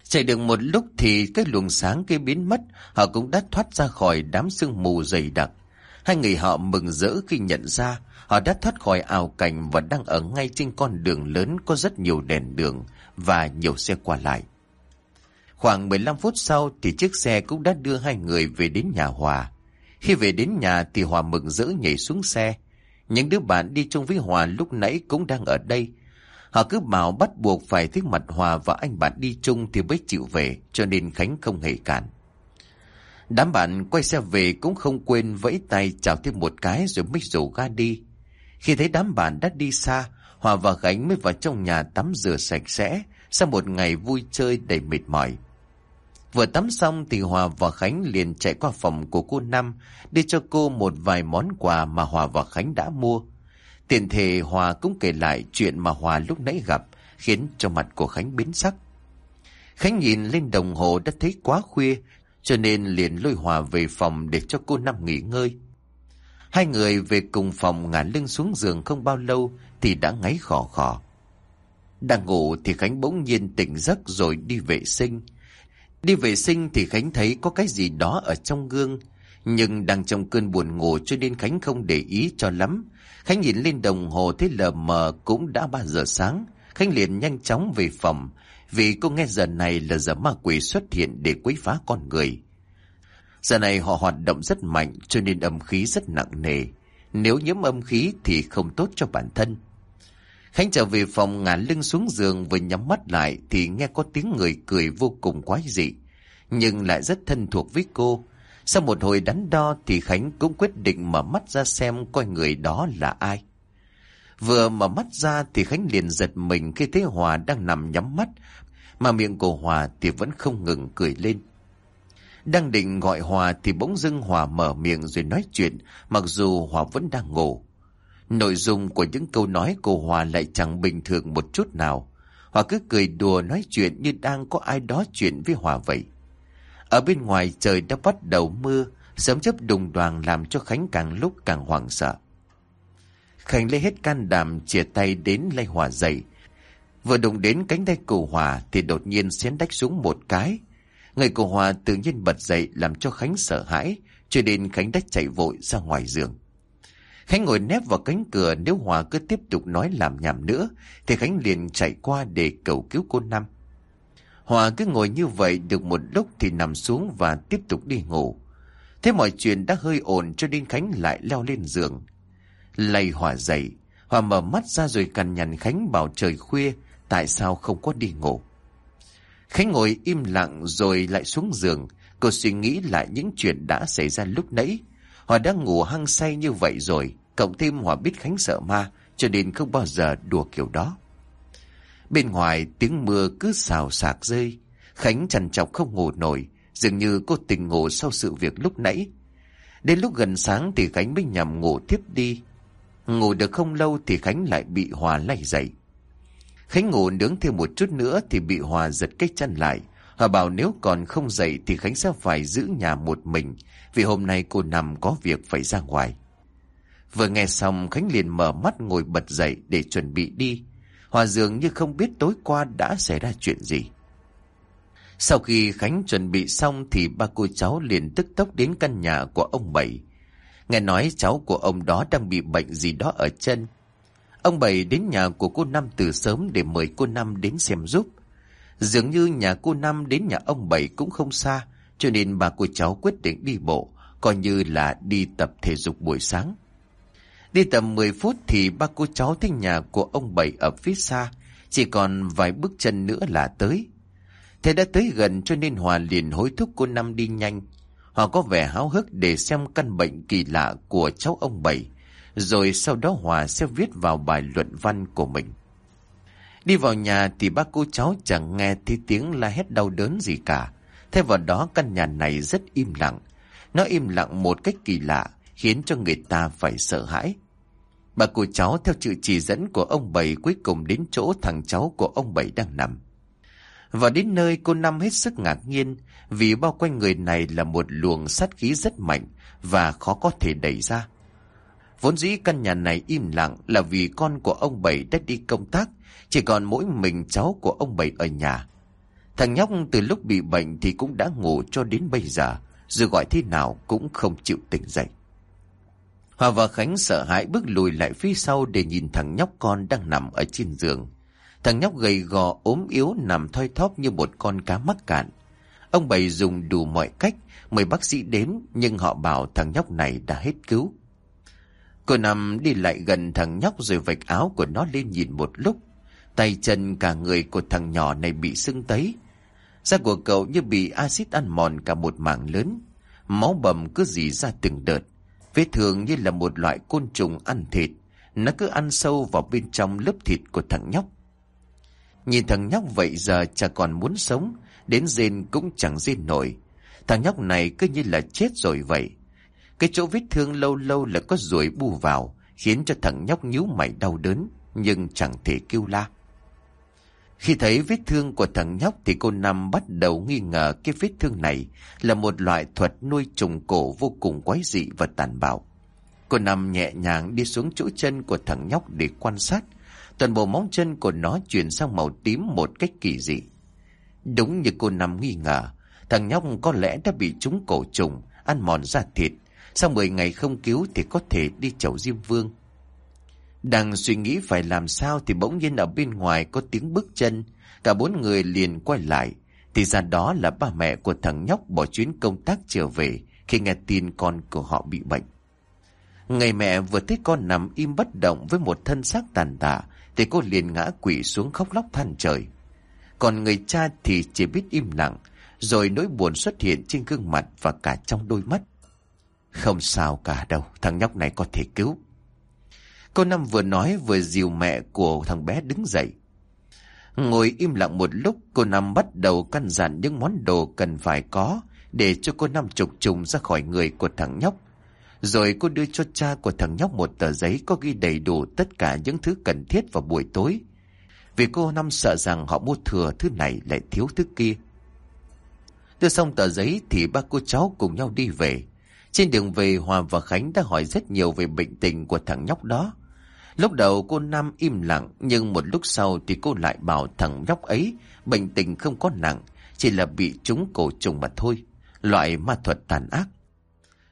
Chạy được một lúc thì cái luồng sáng kia biến mất, họ cũng đã thoát ra khỏi đám sương mù dày đặc. Hai người họ mừng rỡ khi nhận ra họ đã thoát khỏi ảo cảnh và đang ở ngay trên con đường lớn có rất nhiều đèn đường và nhiều xe qua lại. Khoảng 15 phút sau thì chiếc xe cũng đã đưa hai người về đến nhà Hòa. Khi về đến nhà thì Hòa mừng rỡ nhảy xuống xe. Những đứa bạn đi chung với Hòa lúc nãy cũng đang ở đây. Họ cứ bảo bắt buộc phải thích mặt Hòa và anh bạn đi chung thì mới chịu về cho nên Khánh không hề cản. Đám bạn quay xe về cũng không quên vẫy tay chào thêm một cái rồi mới rủ ga đi. Khi thấy đám bạn đã đi xa, Hòa và Khánh mới vào trong nhà tắm rửa sạch sẽ sau một ngày vui chơi đầy mệt mỏi. Vừa tắm xong thì Hòa và Khánh liền chạy qua phòng của cô Năm để cho cô một vài món quà mà Hòa và Khánh đã mua. Tiền thể Hòa cũng kể lại chuyện mà Hòa lúc nãy gặp, khiến cho mặt của Khánh biến sắc. Khánh nhìn lên đồng hồ đã thấy quá khuya, cho nên liền lôi Hòa về phòng để cho cô Năm nghỉ ngơi. Hai người về cùng phòng ngả lưng xuống giường không bao lâu thì đã ngáy khò khò. Đang ngủ thì Khánh bỗng nhiên tỉnh giấc rồi đi vệ sinh. Đi vệ sinh thì Khánh thấy có cái gì đó ở trong gương. Nhưng đang trong cơn buồn ngủ cho nên Khánh không để ý cho lắm. Khánh nhìn lên đồng hồ thấy lờ mờ cũng đã 3 giờ sáng. Khánh liền nhanh chóng về phòng, vì cô nghe giờ này là giờ ma quỷ xuất hiện để quấy phá con người. Giờ này họ hoạt động rất mạnh, cho nên âm khí rất nặng nề. Nếu nhiễm âm khí thì không tốt cho bản thân. Khánh trở về phòng, ngả lưng xuống giường vừa nhắm mắt lại thì nghe có tiếng người cười vô cùng quái dị. Nhưng lại rất thân thuộc với cô. Sau một hồi đắn đo thì Khánh cũng quyết định mở mắt ra xem coi người đó là ai. Vừa mở mắt ra thì Khánh liền giật mình khi thấy Hòa đang nằm nhắm mắt, mà miệng của Hòa thì vẫn không ngừng cười lên. Đang định gọi Hòa thì bỗng dưng Hòa mở miệng rồi nói chuyện, mặc dù Hòa vẫn đang ngủ. Nội dung của những câu nói của Hòa lại chẳng bình thường một chút nào. Hòa cứ cười đùa nói chuyện như đang có ai đó chuyện với Hòa vậy. Ở bên ngoài trời đã bắt đầu mưa, sớm chấp đùng đoàn làm cho Khánh càng lúc càng hoảng sợ. Khánh lấy hết can đảm chìa tay đến lay Hòa dậy. Vừa đụng đến cánh tay của Hòa thì đột nhiên xén đách xuống một cái. Người của Hòa tự nhiên bật dậy làm cho Khánh sợ hãi, cho nên Khánh đách chạy vội ra ngoài giường. Khánh ngồi nép vào cánh cửa nếu Hòa cứ tiếp tục nói làm nhảm nữa thì Khánh liền chạy qua để cầu cứu cô Năm. Hòa cứ ngồi như vậy được một lúc thì nằm xuống và tiếp tục đi ngủ. Thế mọi chuyện đã hơi ổn cho nên Khánh lại leo lên giường. Lầy Hòa dậy, Hòa mở mắt ra rồi cằn nhằn Khánh bảo trời khuya, tại sao không có đi ngủ. Khánh ngồi im lặng rồi lại xuống giường, cô suy nghĩ lại những chuyện đã xảy ra lúc nãy. Hòa đang ngủ hăng say như vậy rồi, cộng thêm Hòa biết Khánh sợ ma, cho nên không bao giờ đùa kiểu đó. Bên ngoài tiếng mưa cứ xào sạc rơi, Khánh trằn trọc không ngủ nổi, dường như cô tình ngủ sau sự việc lúc nãy. Đến lúc gần sáng thì Khánh mới nhằm ngủ tiếp đi. Ngủ được không lâu thì Khánh lại bị Hòa lay dậy. Khánh ngủ nướng thêm một chút nữa thì bị Hòa giật cái chân lại. Hòa bảo nếu còn không dậy thì Khánh sẽ phải giữ nhà một mình vì hôm nay cô nằm có việc phải ra ngoài. Vừa nghe xong Khánh liền mở mắt ngồi bật dậy để chuẩn bị đi. Hòa dường như không biết tối qua đã xảy ra chuyện gì. Sau khi Khánh chuẩn bị xong thì ba cô cháu liền tức tốc đến căn nhà của ông Bảy. Nghe nói cháu của ông đó đang bị bệnh gì đó ở chân. Ông Bảy đến nhà của cô Năm từ sớm để mời cô Năm đến xem giúp. Dường như nhà cô Năm đến nhà ông Bảy cũng không xa, cho nên bà cô cháu quyết định đi bộ, coi như là đi tập thể dục buổi sáng. Đi tầm 10 phút thì ba cô cháu thấy nhà của ông Bảy ở phía xa, chỉ còn vài bước chân nữa là tới. Thế đã tới gần cho nên Hòa liền hối thúc cô Năm đi nhanh. Hòa có vẻ háo hức để xem căn bệnh kỳ lạ của cháu ông Bảy, rồi sau đó Hòa sẽ viết vào bài luận văn của mình. Đi vào nhà thì ba cô cháu chẳng nghe thấy tiếng la hét đau đớn gì cả. Thay vào đó căn nhà này rất im lặng. Nó im lặng một cách kỳ lạ, khiến cho người ta phải sợ hãi. Bà cụ cháu theo sự chỉ dẫn của ông Bảy cuối cùng đến chỗ thằng cháu của ông Bảy đang nằm. Và đến nơi cô Năm hết sức ngạc nhiên vì bao quanh người này là một luồng sát khí rất mạnh và khó có thể đẩy ra. Vốn dĩ căn nhà này im lặng là vì con của ông Bảy đã đi công tác, chỉ còn mỗi mình cháu của ông Bảy ở nhà. Thằng nhóc từ lúc bị bệnh thì cũng đã ngủ cho đến bây giờ, dù gọi thế nào cũng không chịu tỉnh dậy. Hòa và Khánh sợ hãi bước lùi lại phía sau để nhìn thằng nhóc con đang nằm ở trên giường. Thằng nhóc gầy gò, ốm yếu, nằm thoi thóp như một con cá mắc cạn. Ông Bảy dùng đủ mọi cách mời bác sĩ đến, nhưng họ bảo thằng nhóc này đã hết cứu. Cô nằm đi lại gần thằng nhóc rồi vạch áo của nó lên nhìn một lúc. Tay chân cả người của thằng nhỏ này bị sưng tấy. Da của cậu như bị axit ăn mòn cả một mảng lớn. Máu bầm cứ dì ra từng đợt. Vết thương như là một loại côn trùng ăn thịt. Nó cứ ăn sâu vào bên trong lớp thịt của thằng nhóc. Nhìn thằng nhóc vậy giờ chả còn muốn sống. Đến rên cũng chẳng rên nổi. Thằng nhóc này cứ như là chết rồi vậy. Cái chỗ vết thương lâu lâu là có ruồi bu vào, khiến cho thằng nhóc nhíu mày đau đớn, nhưng chẳng thể kêu la. Khi thấy vết thương của thằng nhóc thì cô Năm bắt đầu nghi ngờ cái vết thương này là một loại thuật nuôi trùng cổ vô cùng quái dị và tàn bạo. Cô Năm nhẹ nhàng đi xuống chỗ chân của thằng nhóc để quan sát. Toàn bộ móng chân của nó chuyển sang màu tím một cách kỳ dị. Đúng như cô Năm nghi ngờ, thằng nhóc có lẽ đã bị trúng cổ trùng, ăn mòn da thịt. Sau 10 ngày không cứu thì có thể đi chầu Diêm Vương. Đang suy nghĩ phải làm sao thì bỗng nhiên ở bên ngoài có tiếng bước chân. Cả bốn người liền quay lại. Thì ra đó là ba mẹ của thằng nhóc bỏ chuyến công tác trở về khi nghe tin con của họ bị bệnh. Ngày mẹ vừa thấy con nằm im bất động với một thân xác tàn tạ thì cô liền ngã quỵ xuống khóc lóc than trời. Còn người cha thì chỉ biết im lặng rồi nỗi buồn xuất hiện trên gương mặt và cả trong đôi mắt. Không sao cả đâu, thằng nhóc này có thể cứu. Cô Năm vừa nói vừa dìu mẹ của thằng bé đứng dậy. Ngồi im lặng một lúc, cô Năm bắt đầu căn dặn những món đồ cần phải có để cho cô Năm trục trùng ra khỏi người của thằng nhóc. Rồi cô đưa cho cha của thằng nhóc một tờ giấy có ghi đầy đủ tất cả những thứ cần thiết vào buổi tối. Vì cô Năm sợ rằng họ mua thừa thứ này lại thiếu thứ kia. Đưa xong tờ giấy thì ba cô cháu cùng nhau đi về. Trên đường về Hòa và Khánh đã hỏi rất nhiều về bệnh tình của thằng nhóc đó. Lúc đầu cô Nam im lặng nhưng một lúc sau thì cô lại bảo thằng nhóc ấy bệnh tình không có nặng, chỉ là bị trúng cổ trùng mà thôi, loại ma thuật tàn ác.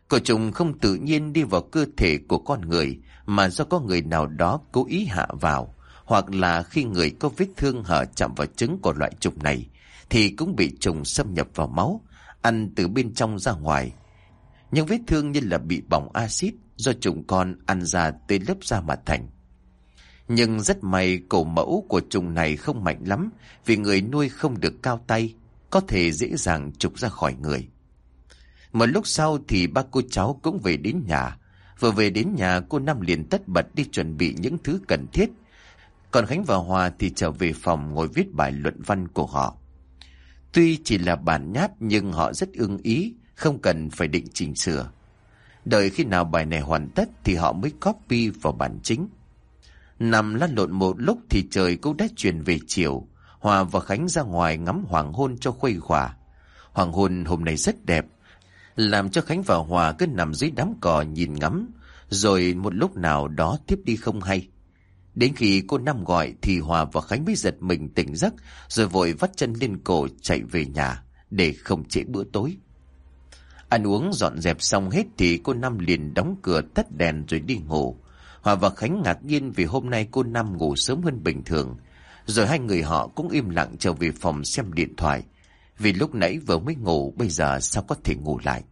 Cổ trùng không tự nhiên đi vào cơ thể của con người mà do có người nào đó cố ý hạ vào, hoặc là khi người có vết thương hở chạm vào trứng của loại trùng này thì cũng bị trùng xâm nhập vào máu, ăn từ bên trong ra ngoài, những vết thương như là bị bỏng axit do trùng con ăn ra tới lớp da mà thành. Nhưng rất may cổ mẫu của trùng này không mạnh lắm vì người nuôi không được cao tay, có thể dễ dàng trục ra khỏi người. Một lúc sau thì ba cô cháu cũng về đến nhà. Vừa về đến nhà cô Năm liền tất bật đi chuẩn bị những thứ cần thiết. Còn Khánh và Hòa thì trở về phòng ngồi viết bài luận văn của họ. Tuy chỉ là bản nháp nhưng họ rất ưng ý không cần phải định chỉnh sửa. Đợi khi nào bài này hoàn tất thì họ mới copy vào bản chính. Nằm lăn lộn một lúc thì trời cũng đã chuyển về chiều. Hòa và Khánh ra ngoài ngắm hoàng hôn cho khuây khỏa. Hoàng hôn hôm nay rất đẹp. Làm cho Khánh và Hòa cứ nằm dưới đám cỏ nhìn ngắm. Rồi một lúc nào đó tiếp đi không hay. Đến khi cô Năm gọi thì Hòa và Khánh mới giật mình tỉnh giấc, rồi vội vắt chân lên cổ chạy về nhà để không trễ bữa tối. Ăn uống dọn dẹp xong hết thì cô Năm liền đóng cửa tắt đèn rồi đi ngủ. Hòa và Khánh ngạc nhiên vì hôm nay cô Năm ngủ sớm hơn bình thường. Rồi hai người họ cũng im lặng trở về phòng xem điện thoại. Vì lúc nãy vừa mới ngủ, bây giờ sao có thể ngủ lại.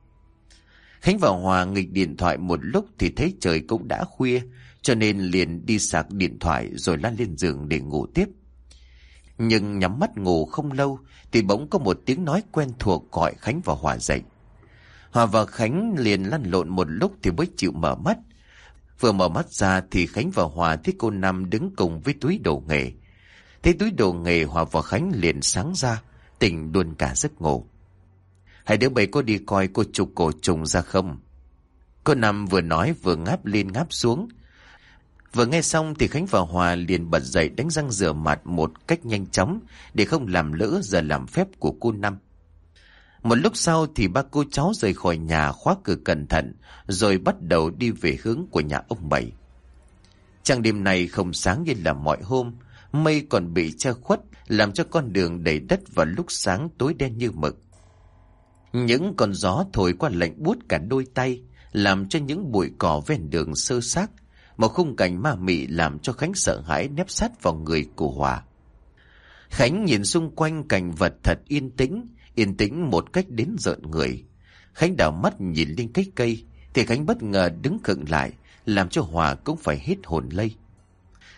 Khánh và Hòa nghịch điện thoại một lúc thì thấy trời cũng đã khuya, cho nên liền đi sạc điện thoại rồi lăn lên giường để ngủ tiếp. Nhưng nhắm mắt ngủ không lâu thì bỗng có một tiếng nói quen thuộc gọi Khánh và Hòa dậy. Hòa và Khánh liền lăn lộn một lúc thì mới chịu mở mắt. Vừa mở mắt ra thì Khánh và Hòa thấy cô Năm đứng cùng với túi đồ nghề. Thấy túi đồ nghề Hòa và Khánh liền sáng ra, tỉnh luôn cả giấc ngủ. Hai đứa bầy có đi coi cô trục cổ trùng ra không? Cô Năm vừa nói vừa ngáp lên ngáp xuống. Vừa nghe xong thì Khánh và Hòa liền bật dậy đánh răng rửa mặt một cách nhanh chóng để không làm lỡ giờ làm phép của cô Năm. Một lúc sau thì ba cô cháu rời khỏi nhà khóa cửa cẩn thận rồi bắt đầu đi về hướng của nhà ông Bảy. Trăng đêm này không sáng như là mọi hôm, mây còn bị che khuất làm cho con đường đầy đất vào lúc sáng tối đen như mực. Những con gió thổi qua lạnh buốt cả đôi tay làm cho những bụi cỏ ven đường sơ xác một khung cảnh ma mị làm cho Khánh sợ hãi nép sát vào người của Hòa. Khánh nhìn xung quanh cảnh vật thật yên tĩnh, yên tĩnh một cách đến rợn người. Khánh đảo mắt nhìn lên cái cây, thì Khánh bất ngờ đứng khựng lại, làm cho Hòa cũng phải hết hồn lây.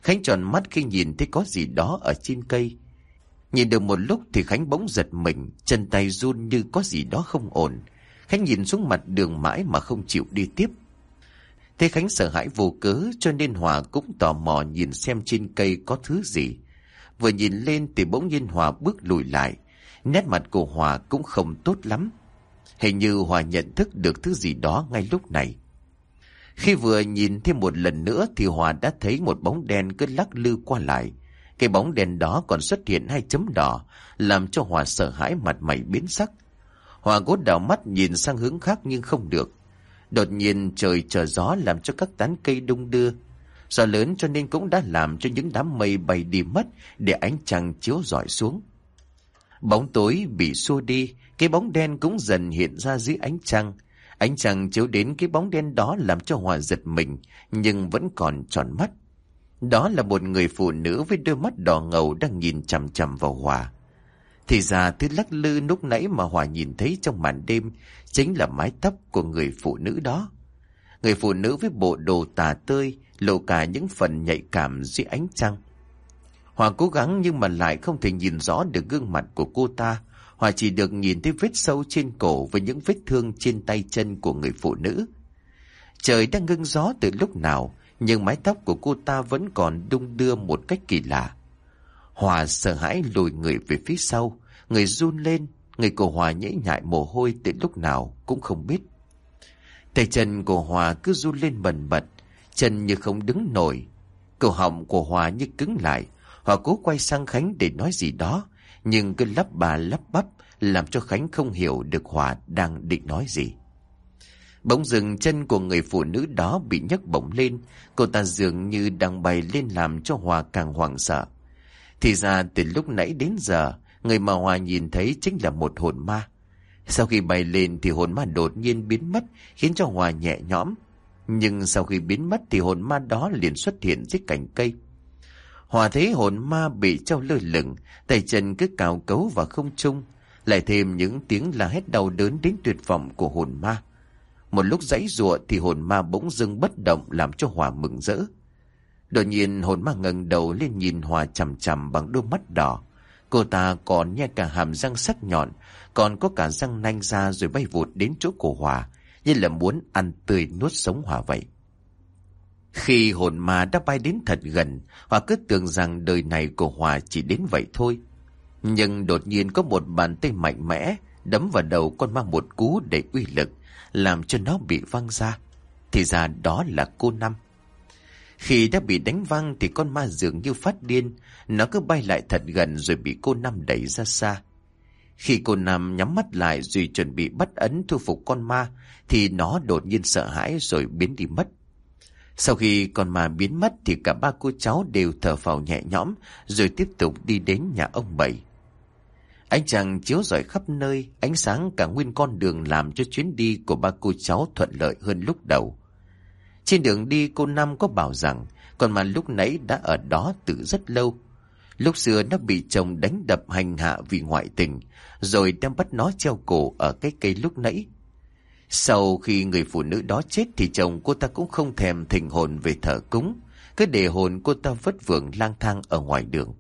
Khánh tròn mắt khi nhìn thấy có gì đó ở trên cây. Nhìn được một lúc thì Khánh bỗng giật mình, chân tay run như có gì đó không ổn. Khánh nhìn xuống mặt đường mãi mà không chịu đi tiếp. Thế Khánh sợ hãi vô cớ cho nên Hòa cũng tò mò nhìn xem trên cây có thứ gì. Vừa nhìn lên thì bỗng nhiên Hòa bước lùi lại. Nét mặt của Hòa cũng không tốt lắm. Hình như Hòa nhận thức được thứ gì đó ngay lúc này. Khi vừa nhìn thêm một lần nữa thì Hòa đã thấy một bóng đen cứ lắc lư qua lại. Cái bóng đen đó còn xuất hiện hai chấm đỏ, làm cho Hòa sợ hãi mặt mày biến sắc. Hòa gốt đảo mắt nhìn sang hướng khác nhưng không được. Đột nhiên trời trở gió làm cho các tán cây đung đưa. Gió lớn cho nên cũng đã làm cho những đám mây bay đi mất để ánh trăng chiếu rọi xuống. Bóng tối bị xua đi, cái bóng đen cũng dần hiện ra dưới ánh trăng. Ánh trăng chiếu đến cái bóng đen đó làm cho Hòa giật mình, nhưng vẫn còn tròn mắt. Đó là một người phụ nữ với đôi mắt đỏ ngầu đang nhìn chằm chằm vào Hòa. Thì ra thứ lắc lư lúc nãy mà Hòa nhìn thấy trong màn đêm chính là mái tóc của người phụ nữ đó. Người phụ nữ với bộ đồ tà tơi, lộ cả những phần nhạy cảm dưới ánh trăng. Hòa cố gắng nhưng mà lại không thể nhìn rõ được gương mặt của cô ta. Hòa chỉ được nhìn thấy vết sâu trên cổ với những vết thương trên tay chân của người phụ nữ. Trời đang ngưng gió từ lúc nào, nhưng mái tóc của cô ta vẫn còn đung đưa một cách kỳ lạ. Hòa sợ hãi lùi người về phía sau, người run lên, người của Hòa nhễ nhại mồ hôi từ lúc nào cũng không biết. Tay chân của Hòa cứ run lên bần bật, chân như không đứng nổi. Cổ họng của Hòa như cứng lại, họ cố quay sang Khánh để nói gì đó, nhưng cứ lắp bà lắp bắp làm cho Khánh không hiểu được Hòa đang định nói gì. Bỗng dừng chân của người phụ nữ đó bị nhấc bổng lên, cô ta dường như đang bay lên làm cho Hòa càng hoảng sợ. Thì ra từ lúc nãy đến giờ, người mà Hòa nhìn thấy chính là một hồn ma. Sau khi bay lên thì hồn ma đột nhiên biến mất, khiến cho Hòa nhẹ nhõm. Nhưng sau khi biến mất thì hồn ma đó liền xuất hiện dưới cành cây. Hòa thấy hồn ma bị treo lơ lửng, tay chân cứ cào cấu vào không trung, lại thêm những tiếng la hét đau đớn đến tuyệt vọng của hồn ma. Một lúc dãy giụa thì hồn ma bỗng dưng bất động làm cho Hòa mừng rỡ. Đột nhiên hồn ma ngẩng đầu lên nhìn Hòa chằm chằm bằng đôi mắt đỏ. Cô ta còn nghe cả hàm răng sắc nhọn, còn có cả răng nanh ra rồi bay vụt đến chỗ cổ Hòa, như là muốn ăn tươi nuốt sống Hòa vậy. Khi hồn ma đã bay đến thật gần, Hòa cứ tưởng rằng đời này của Hòa chỉ đến vậy thôi. Nhưng đột nhiên có một bàn tay mạnh mẽ đấm vào đầu con ma một cú để uy lực, làm cho nó bị văng ra. Thì ra đó là cô Năm. Khi đã bị đánh văng thì con ma dường như phát điên, nó cứ bay lại thật gần rồi bị cô Năm đẩy ra xa. Khi cô Năm nhắm mắt lại rồi chuẩn bị bắt ấn thu phục con ma, thì nó đột nhiên sợ hãi rồi biến đi mất. Sau khi con ma biến mất thì cả ba cô cháu đều thở phào nhẹ nhõm rồi tiếp tục đi đến nhà ông Bảy. Ánh trăng chiếu rọi khắp nơi, ánh sáng cả nguyên con đường làm cho chuyến đi của ba cô cháu thuận lợi hơn lúc đầu. Trên đường đi cô Năm có bảo rằng con ma lúc nãy đã ở đó từ rất lâu. Lúc xưa nó bị chồng đánh đập hành hạ vì ngoại tình, rồi đem bắt nó treo cổ ở cái cây lúc nãy. Sau khi người phụ nữ đó chết thì chồng cô ta cũng không thèm thỉnh hồn về thờ cúng, cứ để hồn cô ta vất vưởng lang thang ở ngoài đường.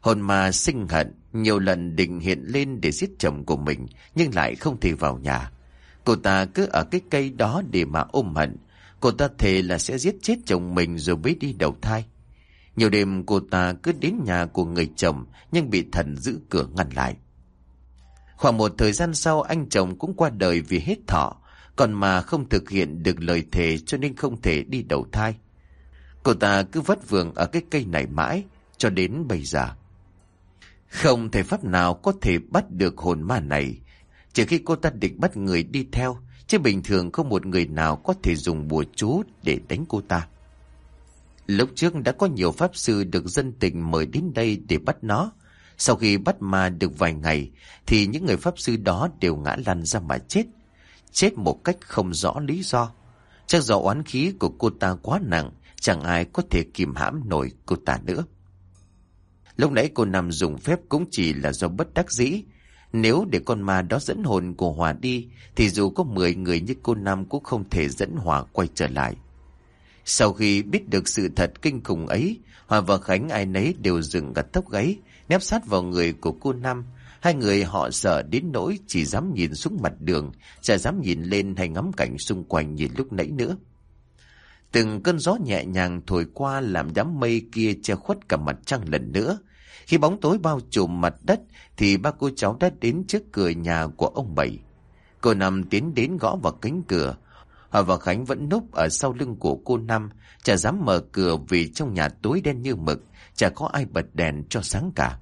Hồn ma sinh hận, nhiều lần định hiện lên để giết chồng của mình, nhưng lại không thể vào nhà. Cô ta cứ ở cái cây đó để mà ôm hận, Cô ta thề là sẽ giết chết chồng mình rồi mới đi đầu thai. Nhiều đêm cô ta cứ đến nhà của người chồng nhưng bị thần giữ cửa ngăn lại. Khoảng một thời gian sau anh chồng cũng qua đời vì hết thọ, còn mà không thực hiện được lời thề cho nên không thể đi đầu thai. Cô ta cứ vất vưởng ở cái cây này mãi, cho đến bây giờ. Không thể pháp nào có thể bắt được hồn ma này, trừ khi cô ta định bắt người đi theo, chứ bình thường không một người nào có thể dùng bùa chú để đánh cô ta. Lúc trước đã có nhiều pháp sư được dân tình mời đến đây để bắt nó. Sau khi bắt ma được vài ngày, thì những người pháp sư đó đều ngã lăn ra mà chết. Chết một cách không rõ lý do. Chắc do oán khí của cô ta quá nặng, chẳng ai có thể kìm hãm nổi cô ta nữa. Lúc nãy cô nằm dùng phép cũng chỉ là do bất đắc dĩ. Nếu để con ma đó dẫn hồn của Hòa đi, thì dù có 10 người như cô nam cũng không thể dẫn Hòa quay trở lại. Sau khi biết được sự thật kinh khủng ấy, Hòa và Khánh ai nấy đều dừng gật tóc gáy, nép sát vào người của cô Năm. Hai người họ sợ đến nỗi chỉ dám nhìn xuống mặt đường, chả dám nhìn lên hay ngắm cảnh xung quanh như lúc nãy nữa. Từng cơn gió nhẹ nhàng thổi qua làm đám mây kia che khuất cả mặt trăng lần nữa. Khi bóng tối bao trùm mặt đất thì ba cô cháu đã đến trước cửa nhà của ông Bảy. Cô Năm tiến đến gõ vào cánh cửa. Họ và Khánh vẫn núp ở sau lưng của cô Năm, chả dám mở cửa vì trong nhà tối đen như mực, chả có ai bật đèn cho sáng cả.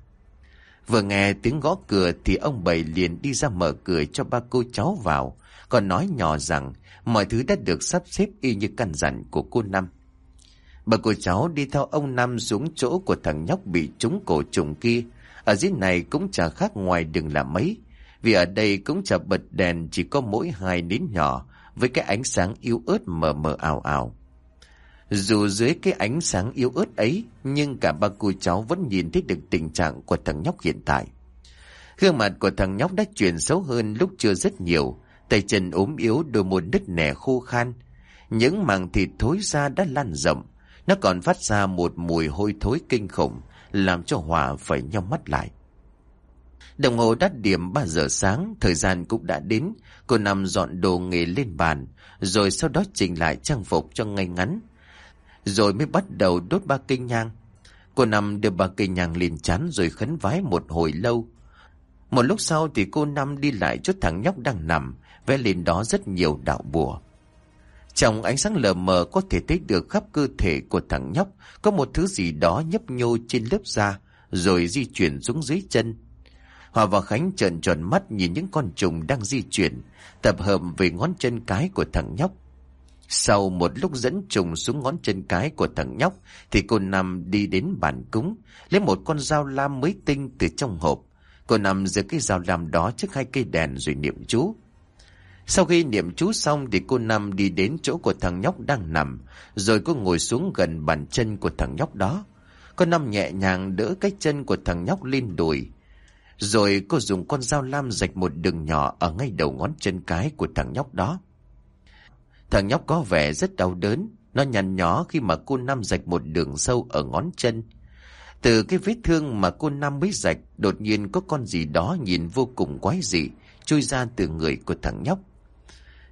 Vừa nghe tiếng gõ cửa thì ông Bảy liền đi ra mở cửa cho ba cô cháu vào, còn nói nhỏ rằng mọi thứ đã được sắp xếp y như căn dặn của cô Năm. Bà cô cháu đi theo ông Năm xuống chỗ của thằng nhóc bị trúng cổ trùng kia. Ở dưới này cũng chả khác ngoài đừng là mấy. Vì ở đây cũng chả bật đèn chỉ có mỗi hai nến nhỏ với cái ánh sáng yếu ớt mờ mờ ảo ảo. Dù dưới cái ánh sáng yếu ớt ấy, nhưng cả ba cô cháu vẫn nhìn thấy được tình trạng của thằng nhóc hiện tại. Gương mặt của thằng nhóc đã chuyển xấu hơn lúc chưa rất nhiều, tay chân ốm yếu đôi môi nứt nẻ khô khan. Những màng thịt thối ra đã lan rộng, nó còn phát ra một mùi hôi thối kinh khủng, làm cho Hòa phải nhau mắt lại. Đồng hồ đắt điểm 3 giờ sáng, thời gian cũng đã đến, cô nằm dọn đồ nghề lên bàn, rồi sau đó chỉnh lại trang phục cho ngay ngắn. Rồi mới bắt đầu đốt ba cây nhang. Cô nằm đưa ba cây nhang lên chán rồi khấn vái một hồi lâu. Một lúc sau thì cô Năm đi lại chỗ thằng nhóc đang nằm, vẽ lên đó rất nhiều đạo bùa. Trong ánh sáng lờ mờ có thể thấy được khắp cơ thể của thằng nhóc có một thứ gì đó nhấp nhô trên lớp da, rồi di chuyển xuống dưới chân. Hòa và Khánh trợn tròn mắt nhìn những con trùng đang di chuyển, tập hợp về ngón chân cái của thằng nhóc. Sau một lúc dẫn trùng xuống ngón chân cái của thằng nhóc, thì cô nằm đi đến bàn cúng, lấy một con dao lam mới tinh từ trong hộp. Cô nằm giữa cái dao lam đó trước hai cây đèn rồi niệm chú. Sau khi niệm chú xong thì cô Năm đi đến chỗ của thằng nhóc đang nằm, rồi cô ngồi xuống gần bàn chân của thằng nhóc đó. Cô Năm nhẹ nhàng đỡ cái chân của thằng nhóc lên đùi. Rồi cô dùng con dao lam rạch một đường nhỏ ở ngay đầu ngón chân cái của thằng nhóc đó. Thằng nhóc có vẻ rất đau đớn, nó nhăn nhó khi mà cô nam rạch một đường sâu ở ngón chân. Từ cái vết thương mà cô nam mới rạch, đột nhiên có con gì đó nhìn vô cùng quái dị, chui ra từ người của thằng nhóc.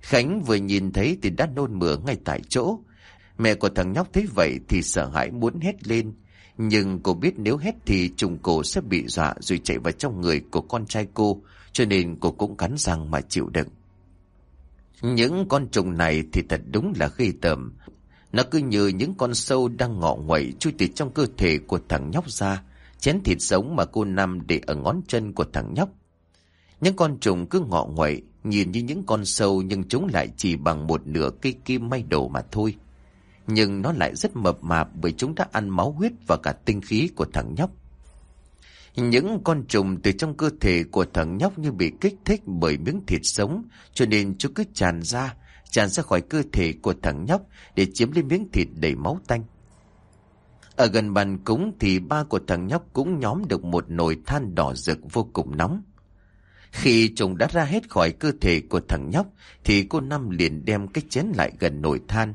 Khánh vừa nhìn thấy thì đã nôn mửa ngay tại chỗ. Mẹ của thằng nhóc thấy vậy thì sợ hãi muốn hét lên. Nhưng cô biết nếu hét thì trùng cổ sẽ bị dọa rồi chạy vào trong người của con trai cô, cho nên cô cũng cắn răng mà chịu đựng. Những con trùng này thì thật đúng là ghê tởm. Nó cứ như những con sâu đang ngọ nguậy chui từ trong cơ thể của thằng nhóc ra, chén thịt sống mà cô Năm để ở ngón chân của thằng nhóc. Những con trùng cứ ngọ nguậy, nhìn như những con sâu nhưng chúng lại chỉ bằng một nửa cây kim may đổ mà thôi. Nhưng nó lại rất mập mạp bởi chúng đã ăn máu huyết và cả tinh khí của thằng nhóc. Những con trùng từ trong cơ thể của thằng nhóc như bị kích thích bởi miếng thịt sống, cho nên chúng cứ tràn ra, tràn ra khỏi cơ thể của thằng nhóc để chiếm lấy miếng thịt đầy máu tanh. Ở gần bàn cúng thì ba của thằng nhóc cũng nhóm được một nồi than đỏ rực vô cùng nóng. Khi trùng đã ra hết khỏi cơ thể của thằng nhóc, thì cô Năm liền đem cái chén lại gần nồi than.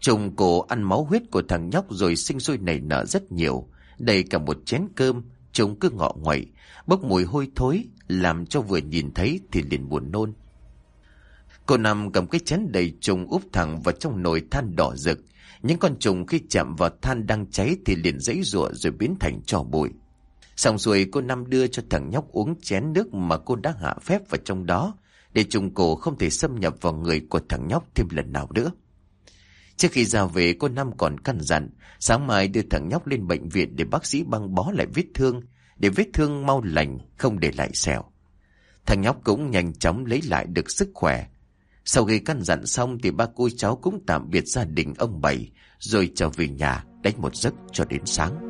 Trùng cổ ăn máu huyết của thằng nhóc rồi sinh sôi nảy nở rất nhiều. Đầy cả một chén cơm, trùng cứ ngọ ngoậy, bốc mùi hôi thối, làm cho vừa nhìn thấy thì liền buồn nôn. Cô Năm cầm cái chén đầy trùng úp thẳng vào trong nồi than đỏ rực. Những con trùng khi chạm vào than đang cháy thì liền dãy rụa rồi biến thành trò bụi. Xong rồi cô Năm đưa cho thằng nhóc uống chén nước mà cô đã hạ phép vào trong đó, để trùng cổ không thể xâm nhập vào người của thằng nhóc thêm lần nào nữa. Trước khi ra về, cô Năm còn căn dặn, Sáng mai đưa thằng nhóc lên bệnh viện Để bác sĩ băng bó lại vết thương, Để vết thương mau lành, Không để lại sẹo. Thằng nhóc cũng nhanh chóng lấy lại được sức khỏe. Sau khi căn dặn xong Thì ba cô cháu cũng tạm biệt gia đình ông Bảy, Rồi trở về nhà Đánh một giấc cho đến sáng.